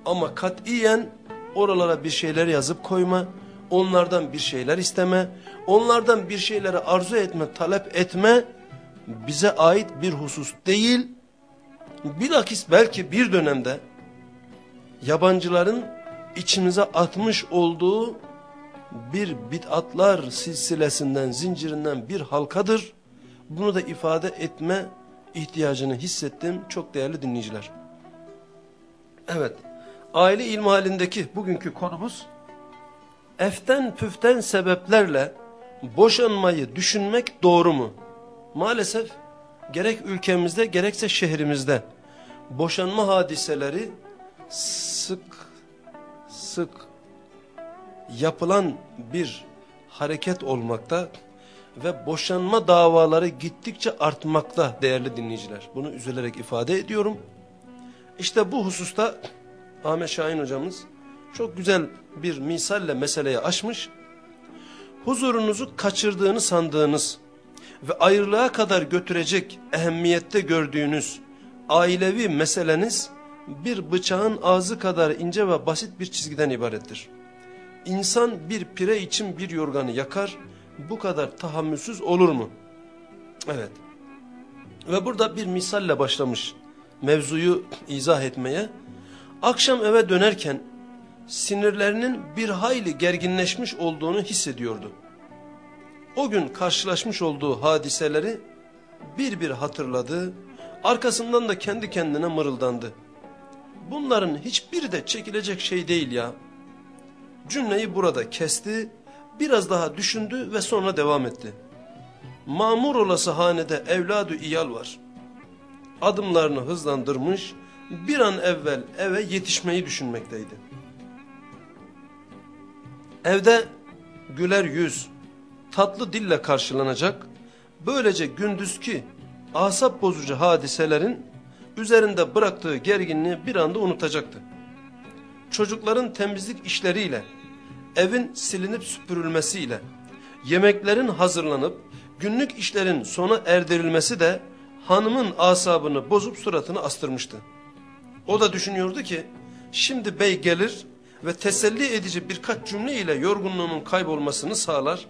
Ama katiyen oralara bir şeyler yazıp koyma, onlardan bir şeyler isteme, onlardan bir şeyleri arzu etme, talep etme bize ait bir husus değil. Bilakis belki bir dönemde yabancıların içimize atmış olduğu bir bid'atlar silsilesinden, zincirinden bir halkadır. Bunu da ifade etme ihtiyacını hissettim çok değerli dinleyiciler. Evet, aile ilmihalindeki bugünkü konumuz eften püften sebeplerle boşanmayı düşünmek doğru mu? Maalesef gerek ülkemizde gerekse şehrimizde boşanma hadiseleri sık sık yapılan bir hareket olmakta ve boşanma davaları gittikçe artmakta değerli dinleyiciler. Bunu üzülerek ifade ediyorum. İşte bu hususta Ahmet Şahin hocamız çok güzel bir misalle meseleyi aşmış. Huzurunuzu kaçırdığını sandığınız ve ayrılığa kadar götürecek ehemmiyette gördüğünüz ailevi meseleniz bir bıçağın ağzı kadar ince ve basit bir çizgiden ibarettir. İnsan bir pire için bir yorganı yakar, bu kadar tahammülsüz olur mu? Evet. Ve burada bir misalle başlamış mevzuyu izah etmeye. Akşam eve dönerken sinirlerinin bir hayli gerginleşmiş olduğunu hissediyordu. O gün karşılaşmış olduğu hadiseleri bir bir hatırladı, arkasından da kendi kendine mırıldandı. Bunların hiçbiri de çekilecek şey değil ya. Cümleyi burada kesti, biraz daha düşündü ve sonra devam etti. Mamur olası hanede evladı iyal var. Adımlarını hızlandırmış, bir an evvel eve yetişmeyi düşünmekteydi. Evde güler yüz, tatlı dille karşılanacak, böylece gündüzki asap bozucu hadiselerin üzerinde bıraktığı gerginliği bir anda unutacaktı. Çocukların temizlik işleriyle, evin silinip süpürülmesiyle, yemeklerin hazırlanıp günlük işlerin sona erdirilmesi de hanımın asabını bozup suratını astırmıştı. O da düşünüyordu ki şimdi bey gelir ve teselli edici birkaç cümle ile yorgunluğumun kaybolmasını sağlar,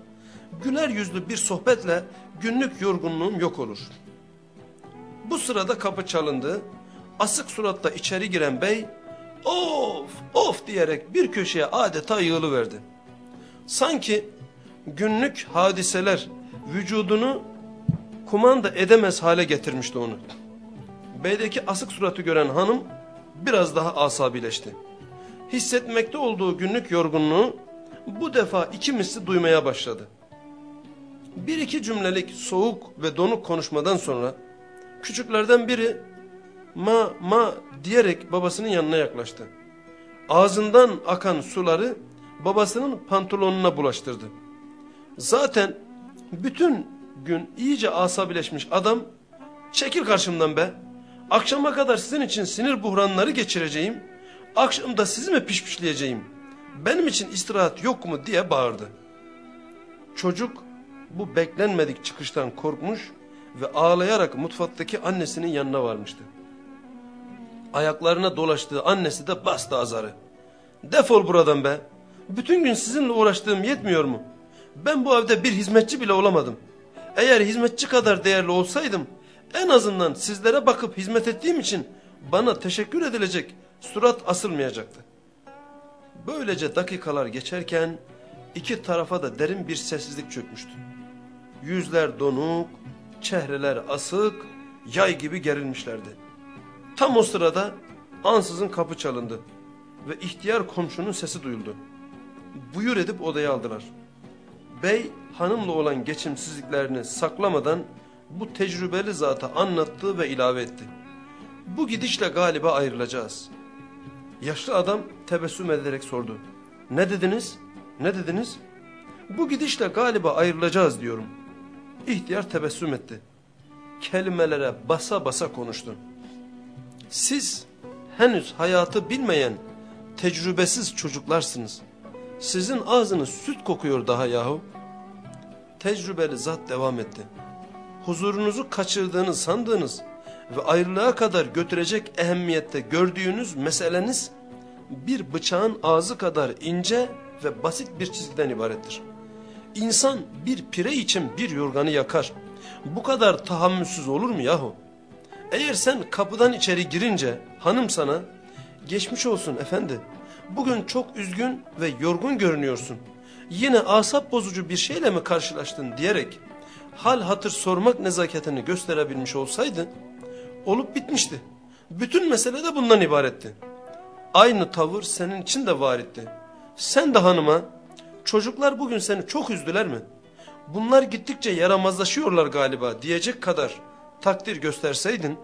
güler yüzlü bir sohbetle günlük yorgunluğum yok olur. Bu sırada kapı çalındı, asık suratla içeri giren bey of of diyerek bir köşeye adeta yığılıverdi. Sanki günlük hadiseler vücudunu kumanda edemez hale getirmişti onu. Beydeki asık suratı gören hanım biraz daha asabileşti. Hissetmekte olduğu günlük yorgunluğu bu defa iki misli duymaya başladı. Bir iki cümlelik soğuk ve donuk konuşmadan sonra küçüklerden biri ma ma diyerek babasının yanına yaklaştı. Ağzından akan suları babasının pantolonuna bulaştırdı. Zaten bütün gün iyice asabileşmiş adam çekil karşımdan be. Akşama kadar sizin için sinir buhranları geçireceğim. Akşamda sizi mi pişpişleyeceğim? Benim için istirahat yok mu diye bağırdı. Çocuk bu beklenmedik çıkıştan korkmuş ve ağlayarak mutfaktaki annesinin yanına varmıştı. Ayaklarına dolaştığı annesi de bastı azarı. Defol buradan be. Bütün gün sizinle uğraştığım yetmiyor mu? Ben bu evde bir hizmetçi bile olamadım. Eğer hizmetçi kadar değerli olsaydım en azından sizlere bakıp hizmet ettiğim için bana teşekkür edilecek surat asılmayacaktı. Böylece dakikalar geçerken iki tarafa da derin bir sessizlik çökmüştü. Yüzler donuk, çehreler asık, yay gibi gerilmişlerdi. Tam o sırada ansızın kapı çalındı ve ihtiyar komşunun sesi duyuldu. buyur edip odaya aldılar. Bey hanımla olan geçimsizliklerini saklamadan bu tecrübeli zata anlattı ve ilave etti. Bu gidişle galiba ayrılacağız. Yaşlı adam tebessüm ederek sordu. Ne dediniz? Ne dediniz? Bu gidişle galiba ayrılacağız diyorum. İhtiyar tebessüm etti. Kelimelere basa basa konuştu. Siz henüz hayatı bilmeyen tecrübesiz çocuklarsınız. Sizin ağzınız süt kokuyor daha yahu. Tecrübeli zat devam etti. Huzurunuzu kaçırdığını sandığınız ve ayrılığa kadar götürecek ehemmiyette gördüğünüz meseleniz bir bıçağın ağzı kadar ince ve basit bir çizgiden ibarettir. İnsan bir pire için bir yorganı yakar. Bu kadar tahammülsüz olur mu yahu? Eğer sen kapıdan içeri girince hanım sana geçmiş olsun efendi bugün çok üzgün ve yorgun görünüyorsun. Yine asap bozucu bir şeyle mi karşılaştın diyerek hal hatır sormak nezaketini gösterebilmiş olsaydı olup bitmişti. Bütün mesele de bundan ibaretti. Aynı tavır senin için de var etti. Sen de hanıma çocuklar bugün seni çok üzdüler mi? Bunlar gittikçe yaramazlaşıyorlar galiba diyecek kadar takdir gösterseydin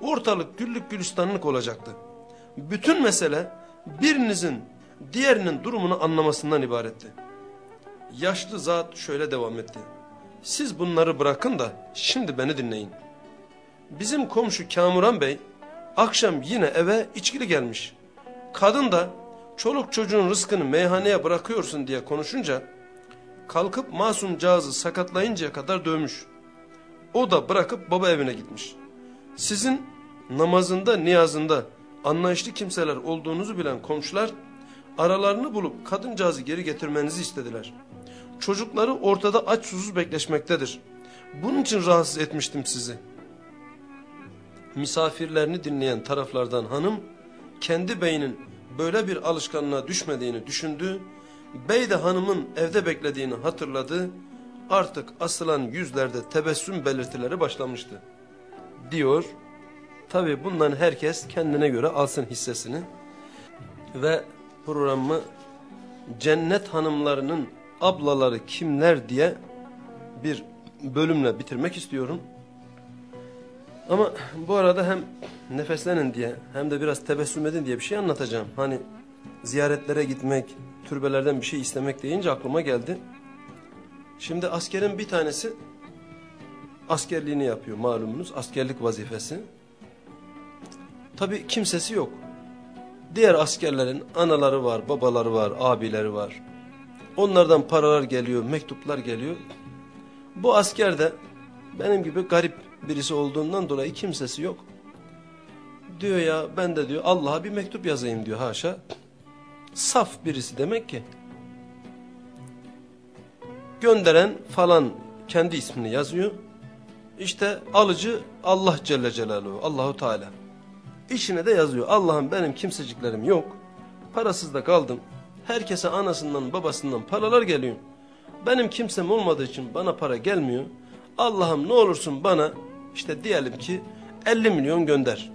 ortalık güllük gülistanlık olacaktı. Bütün mesele birinizin diğerinin durumunu anlamasından ibaretti. Yaşlı zat şöyle devam etti. Siz bunları bırakın da şimdi beni dinleyin. Bizim komşu Kamuran Bey akşam yine eve içkili gelmiş. Kadın da çoluk çocuğun rızkını meyhaneye bırakıyorsun diye konuşunca kalkıp masum cağızı sakatlayıncaya kadar dövmüş. O da bırakıp baba evine gitmiş. Sizin namazında niyazında anlayışlı kimseler olduğunuzu bilen komşular aralarını bulup kadıncağızı geri getirmenizi istediler. Çocukları ortada aç susuz bekleşmektedir. Bunun için rahatsız etmiştim sizi. Misafirlerini dinleyen taraflardan hanım kendi beynin böyle bir alışkanlığa düşmediğini düşündü. Bey de hanımın evde beklediğini hatırladı. Artık asılan yüzlerde tebessüm belirtileri başlamıştı. Diyor. Tabi bundan herkes kendine göre alsın hissesini. Ve programı cennet hanımlarının ablaları kimler diye bir bölümle bitirmek istiyorum. Ama bu arada hem nefeslenin diye hem de biraz tebessüm edin diye bir şey anlatacağım. Hani ziyaretlere gitmek, türbelerden bir şey istemek deyince aklıma geldi. Şimdi askerin bir tanesi askerliğini yapıyor malumunuz. Askerlik vazifesi. Tabi kimsesi yok. Diğer askerlerin anaları var, babaları var, abileri var. Onlardan paralar geliyor, mektuplar geliyor. Bu asker de benim gibi garip birisi olduğundan dolayı kimsesi yok. Diyor ya ben de diyor Allah'a bir mektup yazayım diyor haşa. Saf birisi demek ki. Gönderen falan kendi ismini yazıyor. İşte alıcı Allah Celle Celaluhu Allahu Teala. İçine de yazıyor Allah'ım benim kimseciklerim yok. Parasız da kaldım. Herkese anasından babasından paralar geliyor. Benim kimsem olmadığı için bana para gelmiyor. Allah'ım ne olursun bana işte diyelim ki 50 milyon gönder.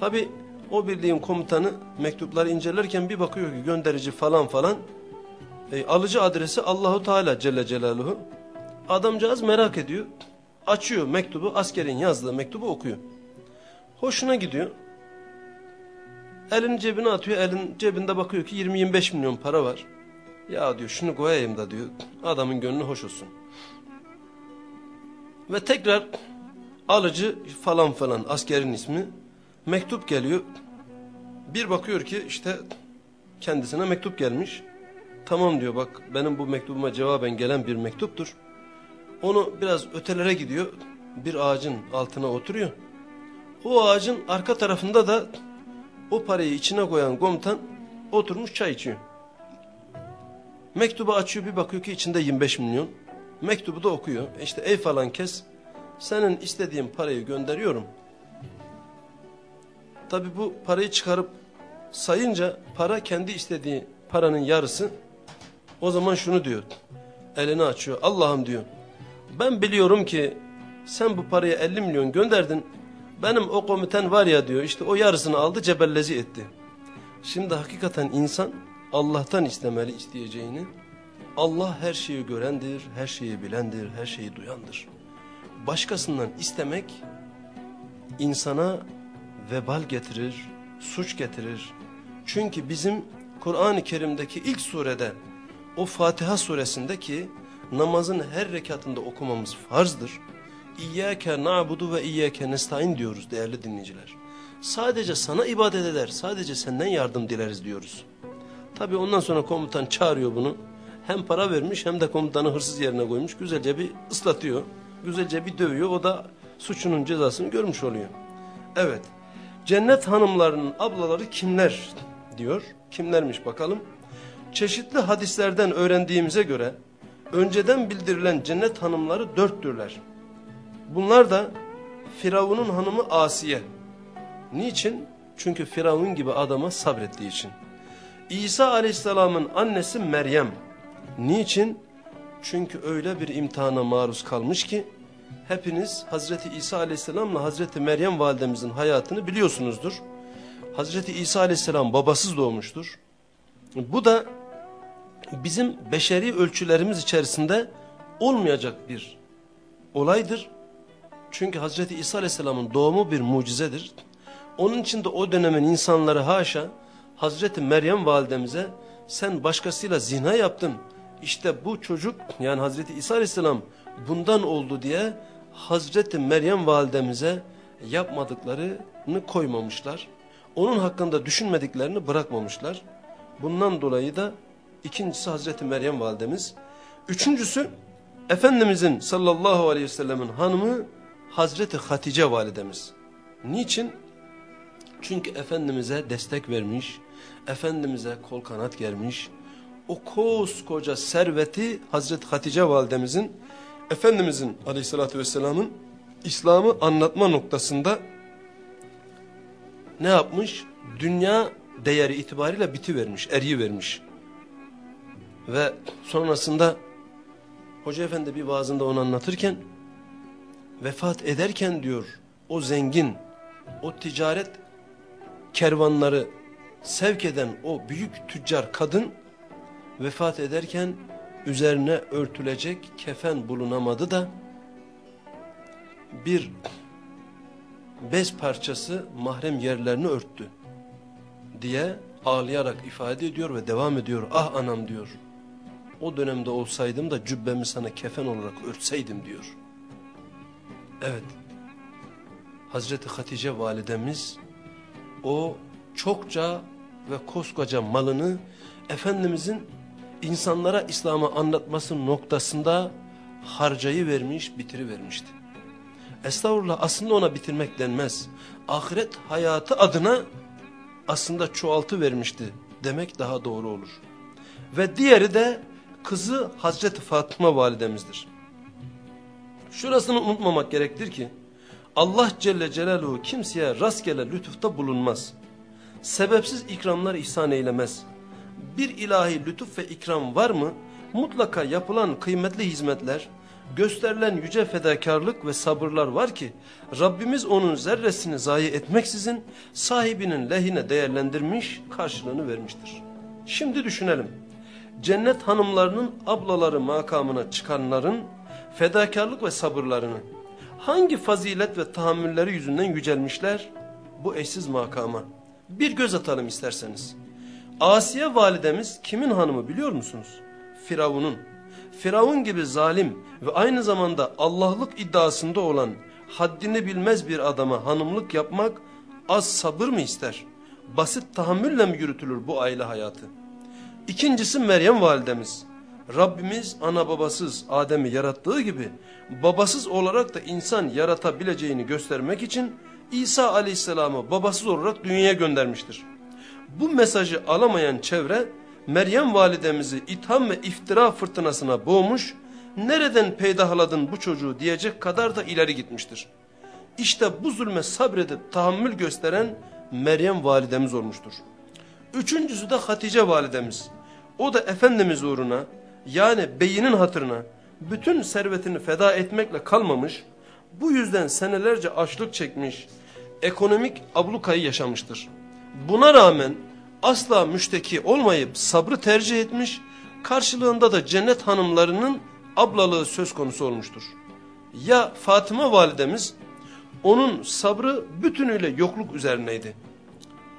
Tabi o birliğin komutanı mektupları incelerken bir bakıyor ki gönderici falan falan. E, alıcı adresi Allahu Teala Celle Celaluhu. Adamcağız merak ediyor. Açıyor mektubu askerin yazdığı mektubu okuyor. Hoşuna gidiyor. Elini cebine atıyor. Elin cebinde bakıyor ki 20-25 milyon para var. Ya diyor şunu koyayım da diyor. Adamın gönlü hoş olsun. Ve tekrar alıcı falan falan askerin ismi mektup geliyor. Bir bakıyor ki işte kendisine mektup gelmiş. Tamam diyor bak benim bu mektubuma cevaben gelen bir mektuptur. Onu biraz ötelere gidiyor. Bir ağacın altına oturuyor. O ağacın arka tarafında da o parayı içine koyan komutan oturmuş çay içiyor. Mektubu açıyor bir bakıyor ki içinde 25 milyon. Mektubu da okuyor. İşte ey falan kes senin istediğin parayı gönderiyorum. Tabi bu parayı çıkarıp sayınca para kendi istediği paranın yarısı. O zaman şunu diyor. Elini açıyor. Allah'ım diyor. Ben biliyorum ki sen bu parayı 50 milyon gönderdin. Benim o komiten var ya diyor işte o yarısını aldı cebellezi etti. Şimdi hakikaten insan Allah'tan istemeli isteyeceğini. Allah her şeyi görendir, her şeyi bilendir, her şeyi duyandır. Başkasından istemek insana vebal getirir, suç getirir. Çünkü bizim Kur'an-ı Kerim'deki ilk surede o Fatiha suresinde ki namazın her rekatında okumamız farzdır. İyyâke na'budu ve iyyâke nestaîn diyoruz değerli dinleyiciler. Sadece sana ibadet eder, sadece senden yardım dileriz diyoruz. Tabi ondan sonra komutan çağırıyor bunu. Hem para vermiş hem de komutanı hırsız yerine koymuş. Güzelce bir ıslatıyor. Güzelce bir dövüyor. O da suçunun cezasını görmüş oluyor. Evet. Cennet hanımlarının ablaları kimler diyor. Kimlermiş bakalım. Çeşitli hadislerden öğrendiğimize göre önceden bildirilen cennet hanımları dörttürler. Bunlar da Firavun'un hanımı Asiye. Niçin? Çünkü Firavun gibi adama sabrettiği için. İsa aleyhisselamın annesi Meryem. Niçin? Çünkü öyle bir imtihana maruz kalmış ki hepiniz Hazreti İsa aleyhisselamla Hazreti Meryem validemizin hayatını biliyorsunuzdur. Hazreti İsa aleyhisselam babasız doğmuştur. Bu da bizim beşeri ölçülerimiz içerisinde olmayacak bir olaydır. Çünkü Hazreti İsa aleyhisselamın doğumu bir mucizedir. Onun için de o dönemin insanları haşa Hazreti Meryem validemize sen başkasıyla zina yaptın. İşte bu çocuk yani Hazreti İsa aleyhisselam bundan oldu diye Hazreti Meryem validemize yapmadıklarını koymamışlar. Onun hakkında düşünmediklerini bırakmamışlar. Bundan dolayı da ikincisi Hazreti Meryem validemiz. Üçüncüsü Efendimizin sallallahu aleyhi ve sellemin hanımı Hazreti Hatice validemiz. Niçin? Çünkü Efendimiz'e destek vermiş, Efendimiz'e kol kanat germiş. O koskoca serveti Hazreti Hatice validemizin, Efendimiz'in aleyhissalatü vesselamın İslam'ı anlatma noktasında ne yapmış? Dünya değeri itibariyle biti vermiş, eriyi vermiş. Ve sonrasında Hoca Efendi bir vaazında onu anlatırken vefat ederken diyor o zengin, o ticaret kervanları sevk eden o büyük tüccar kadın vefat ederken üzerine örtülecek kefen bulunamadı da bir bez parçası mahrem yerlerini örttü diye ağlayarak ifade ediyor ve devam ediyor. Ah anam diyor. O dönemde olsaydım da cübbemi sana kefen olarak örtseydim diyor. Evet. Hazreti Hatice validemiz o çokça ve koskoca malını Efendimizin insanlara İslam'ı anlatması noktasında harcayı vermiş, bitiri vermişti. Estağfurullah aslında ona bitirmek denmez. Ahiret hayatı adına aslında çoğaltı vermişti demek daha doğru olur. Ve diğeri de kızı Hazreti Fatıma validemizdir. Şurasını unutmamak gerektir ki Allah Celle Celaluhu kimseye rastgele lütufta bulunmaz. Sebepsiz ikramlar ihsan eylemez. Bir ilahi lütuf ve ikram var mı? Mutlaka yapılan kıymetli hizmetler, gösterilen yüce fedakarlık ve sabırlar var ki Rabbimiz onun zerresini zayi etmeksizin sahibinin lehine değerlendirmiş karşılığını vermiştir. Şimdi düşünelim. Cennet hanımlarının ablaları makamına çıkanların fedakarlık ve sabırlarını hangi fazilet ve tahammülleri yüzünden yücelmişler bu eşsiz makama. Bir göz atalım isterseniz. Asiye validemiz kimin hanımı biliyor musunuz? Firavun'un. Firavun gibi zalim ve aynı zamanda Allah'lık iddiasında olan haddini bilmez bir adama hanımlık yapmak az sabır mı ister? Basit tahammülle mi yürütülür bu aile hayatı? İkincisi Meryem validemiz. Rabbimiz ana babasız Adem'i yarattığı gibi babasız olarak da insan yaratabileceğini göstermek için İsa aleyhisselamı babasız olarak dünyaya göndermiştir. Bu mesajı alamayan çevre Meryem validemizi itham ve iftira fırtınasına boğmuş, nereden peydahladın bu çocuğu diyecek kadar da ileri gitmiştir. İşte bu zulme sabredip tahammül gösteren Meryem validemiz olmuştur. Üçüncüsü de Hatice validemiz. O da Efendimiz uğruna yani beyinin hatırına bütün servetini feda etmekle kalmamış, bu yüzden senelerce açlık çekmiş, ekonomik ablukayı yaşamıştır. Buna rağmen asla müşteki olmayıp sabrı tercih etmiş, karşılığında da cennet hanımlarının ablalığı söz konusu olmuştur. Ya Fatıma validemiz, onun sabrı bütünüyle yokluk üzerineydi.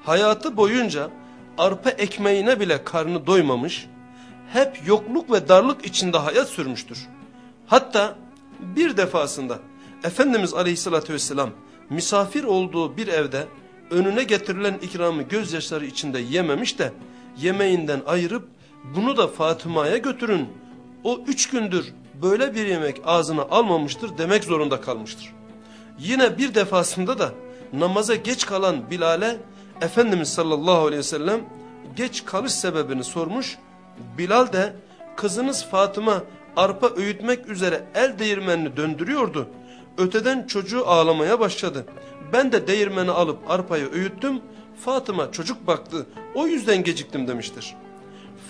Hayatı boyunca arpa ekmeğine bile karnı doymamış, hep yokluk ve darlık içinde hayat sürmüştür. Hatta bir defasında Efendimiz Aleyhisselatü vesselam misafir olduğu bir evde önüne getirilen ikramı gözyaşları içinde yememiş de yemeğinden ayırıp bunu da Fatıma'ya götürün. O üç gündür böyle bir yemek ağzına almamıştır demek zorunda kalmıştır. Yine bir defasında da namaza geç kalan Bilal'e Efendimiz sallallahu aleyhi ve sellem geç kalış sebebini sormuş. Bilal de kızınız Fatıma arpa öğütmek üzere el değirmenini döndürüyordu. Öteden çocuğu ağlamaya başladı. Ben de değirmeni alıp arpayı öğüttüm. Fatıma çocuk baktı. O yüzden geciktim demiştir.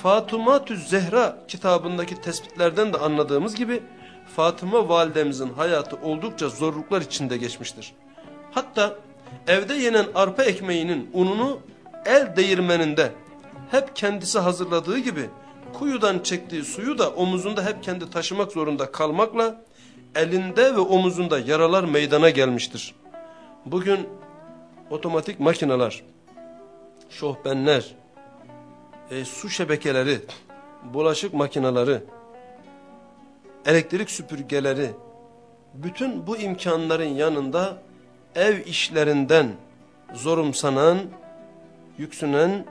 Fatıma-tü Zehra kitabındaki tespitlerden de anladığımız gibi Fatıma validemizin hayatı oldukça zorluklar içinde geçmiştir. Hatta evde yenen arpa ekmeğinin ununu el değirmeninde hep kendisi hazırladığı gibi kuyudan çektiği suyu da omuzunda hep kendi taşımak zorunda kalmakla elinde ve omuzunda yaralar meydana gelmiştir. Bugün otomatik makineler, şohbenler, e, su şebekeleri, bulaşık makineleri, elektrik süpürgeleri, bütün bu imkanların yanında ev işlerinden zorumsanan, yüksünen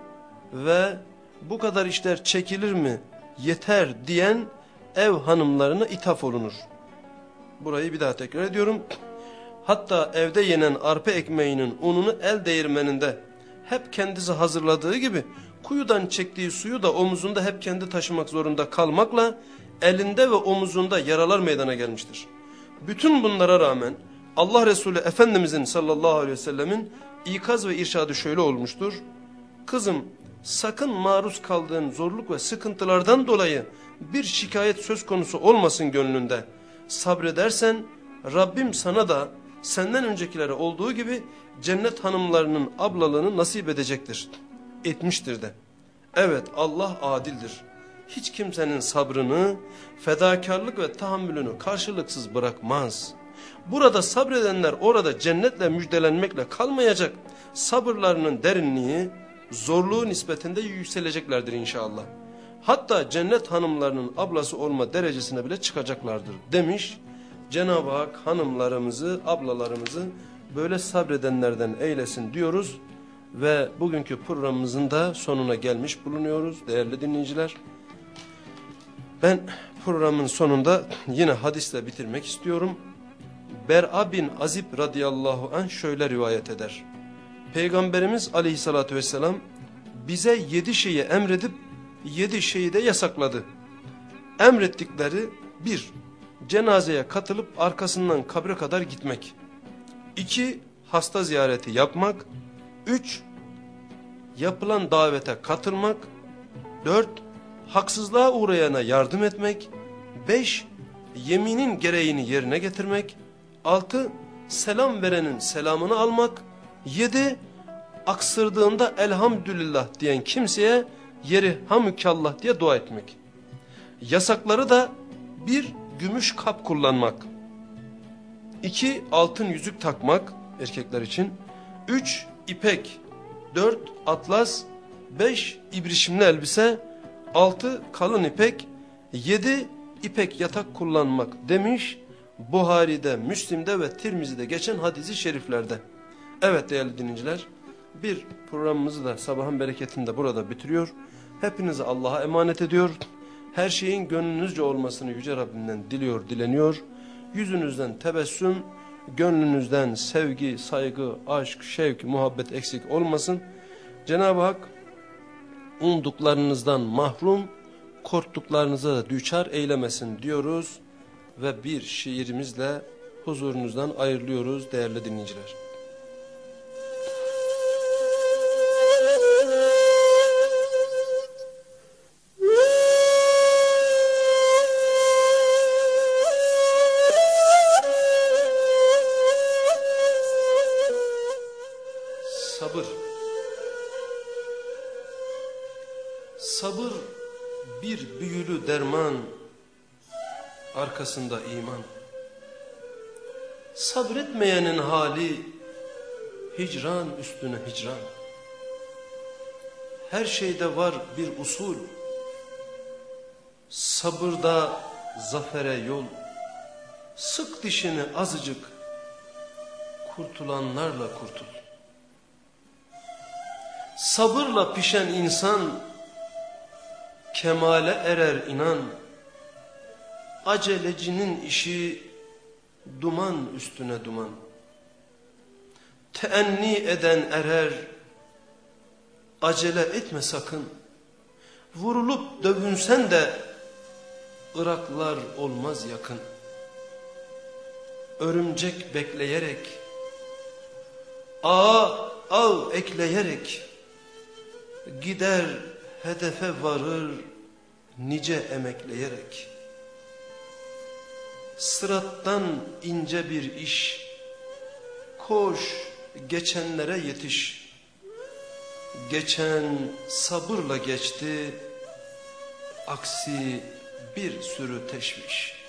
ve bu kadar işler çekilir mi, yeter diyen ev hanımlarına ithaf olunur. Burayı bir daha tekrar ediyorum. Hatta evde yenen arpa ekmeğinin ununu el değirmeninde hep kendisi hazırladığı gibi kuyudan çektiği suyu da omuzunda hep kendi taşımak zorunda kalmakla elinde ve omuzunda yaralar meydana gelmiştir. Bütün bunlara rağmen Allah Resulü Efendimizin sallallahu aleyhi ve sellemin ikaz ve irşadı şöyle olmuştur. Kızım sakın maruz kaldığın zorluk ve sıkıntılardan dolayı bir şikayet söz konusu olmasın gönlünde. Sabredersen Rabbim sana da senden öncekilere olduğu gibi cennet hanımlarının ablalığını nasip edecektir. Etmiştir de. Evet Allah adildir. Hiç kimsenin sabrını, fedakarlık ve tahammülünü karşılıksız bırakmaz. Burada sabredenler orada cennetle müjdelenmekle kalmayacak. Sabırlarının derinliği, zorluğu nispetinde yükseleceklerdir inşallah. Hatta cennet hanımlarının ablası olma derecesine bile çıkacaklardır demiş. Cenab-ı Hak hanımlarımızı, ablalarımızı böyle sabredenlerden eylesin diyoruz. Ve bugünkü programımızın da sonuna gelmiş bulunuyoruz değerli dinleyiciler. Ben programın sonunda yine hadisle bitirmek istiyorum. Ber'a bin Azib radıyallahu anh şöyle rivayet eder. Peygamberimiz aleyhissalatü vesselam bize yedi şeyi emredip yedi şeyi de yasakladı. Emrettikleri bir, cenazeye katılıp arkasından kabre kadar gitmek. İki, hasta ziyareti yapmak. Üç, yapılan davete katılmak. Dört, haksızlığa uğrayana yardım etmek. Beş, yeminin gereğini yerine getirmek. Altı, selam verenin selamını almak. Yedi, aksırdığında elhamdülillah diyen kimseye yeri hamükallah diye dua etmek. Yasakları da bir, gümüş kap kullanmak. İki, altın yüzük takmak erkekler için. Üç, ipek. Dört, atlas. Beş, ibrişimli elbise. Altı, kalın ipek. Yedi, ipek yatak kullanmak demiş. Buhari'de, Müslim'de ve Tirmizi'de geçen hadisi şeriflerde. Evet değerli dinleyiciler, bir programımızı da sabahın bereketinde burada bitiriyor. Hepinizi Allah'a emanet ediyor. Her şeyin gönlünüzce olmasını Yüce Rabbimden diliyor, dileniyor. Yüzünüzden tebessüm, gönlünüzden sevgi, saygı, aşk, şevk, muhabbet eksik olmasın. Cenab-ı Hak umduklarınızdan mahrum, korktuklarınıza da düçar eylemesin diyoruz. Ve bir şiirimizle huzurunuzdan ayrılıyoruz değerli dinleyiciler. Sabır bir büyülü derman, arkasında iman. Sabretmeyenin hali hicran üstüne hicran. Her şeyde var bir usul. Sabırda zafere yol. Sık dişini azıcık. Kurtulanlarla kurtul. Sabırla pişen insan kemale erer inan. Acelecinin işi duman üstüne duman. Teenni eden erer, acele etme sakın. Vurulup dövünsen de Iraklar olmaz yakın. Örümcek bekleyerek, ağa ağ ekleyerek, gider hedefe varır nice emekleyerek. Sırattan ince bir iş, koş geçenlere yetiş. Geçen sabırla geçti, aksi bir sürü teşviş.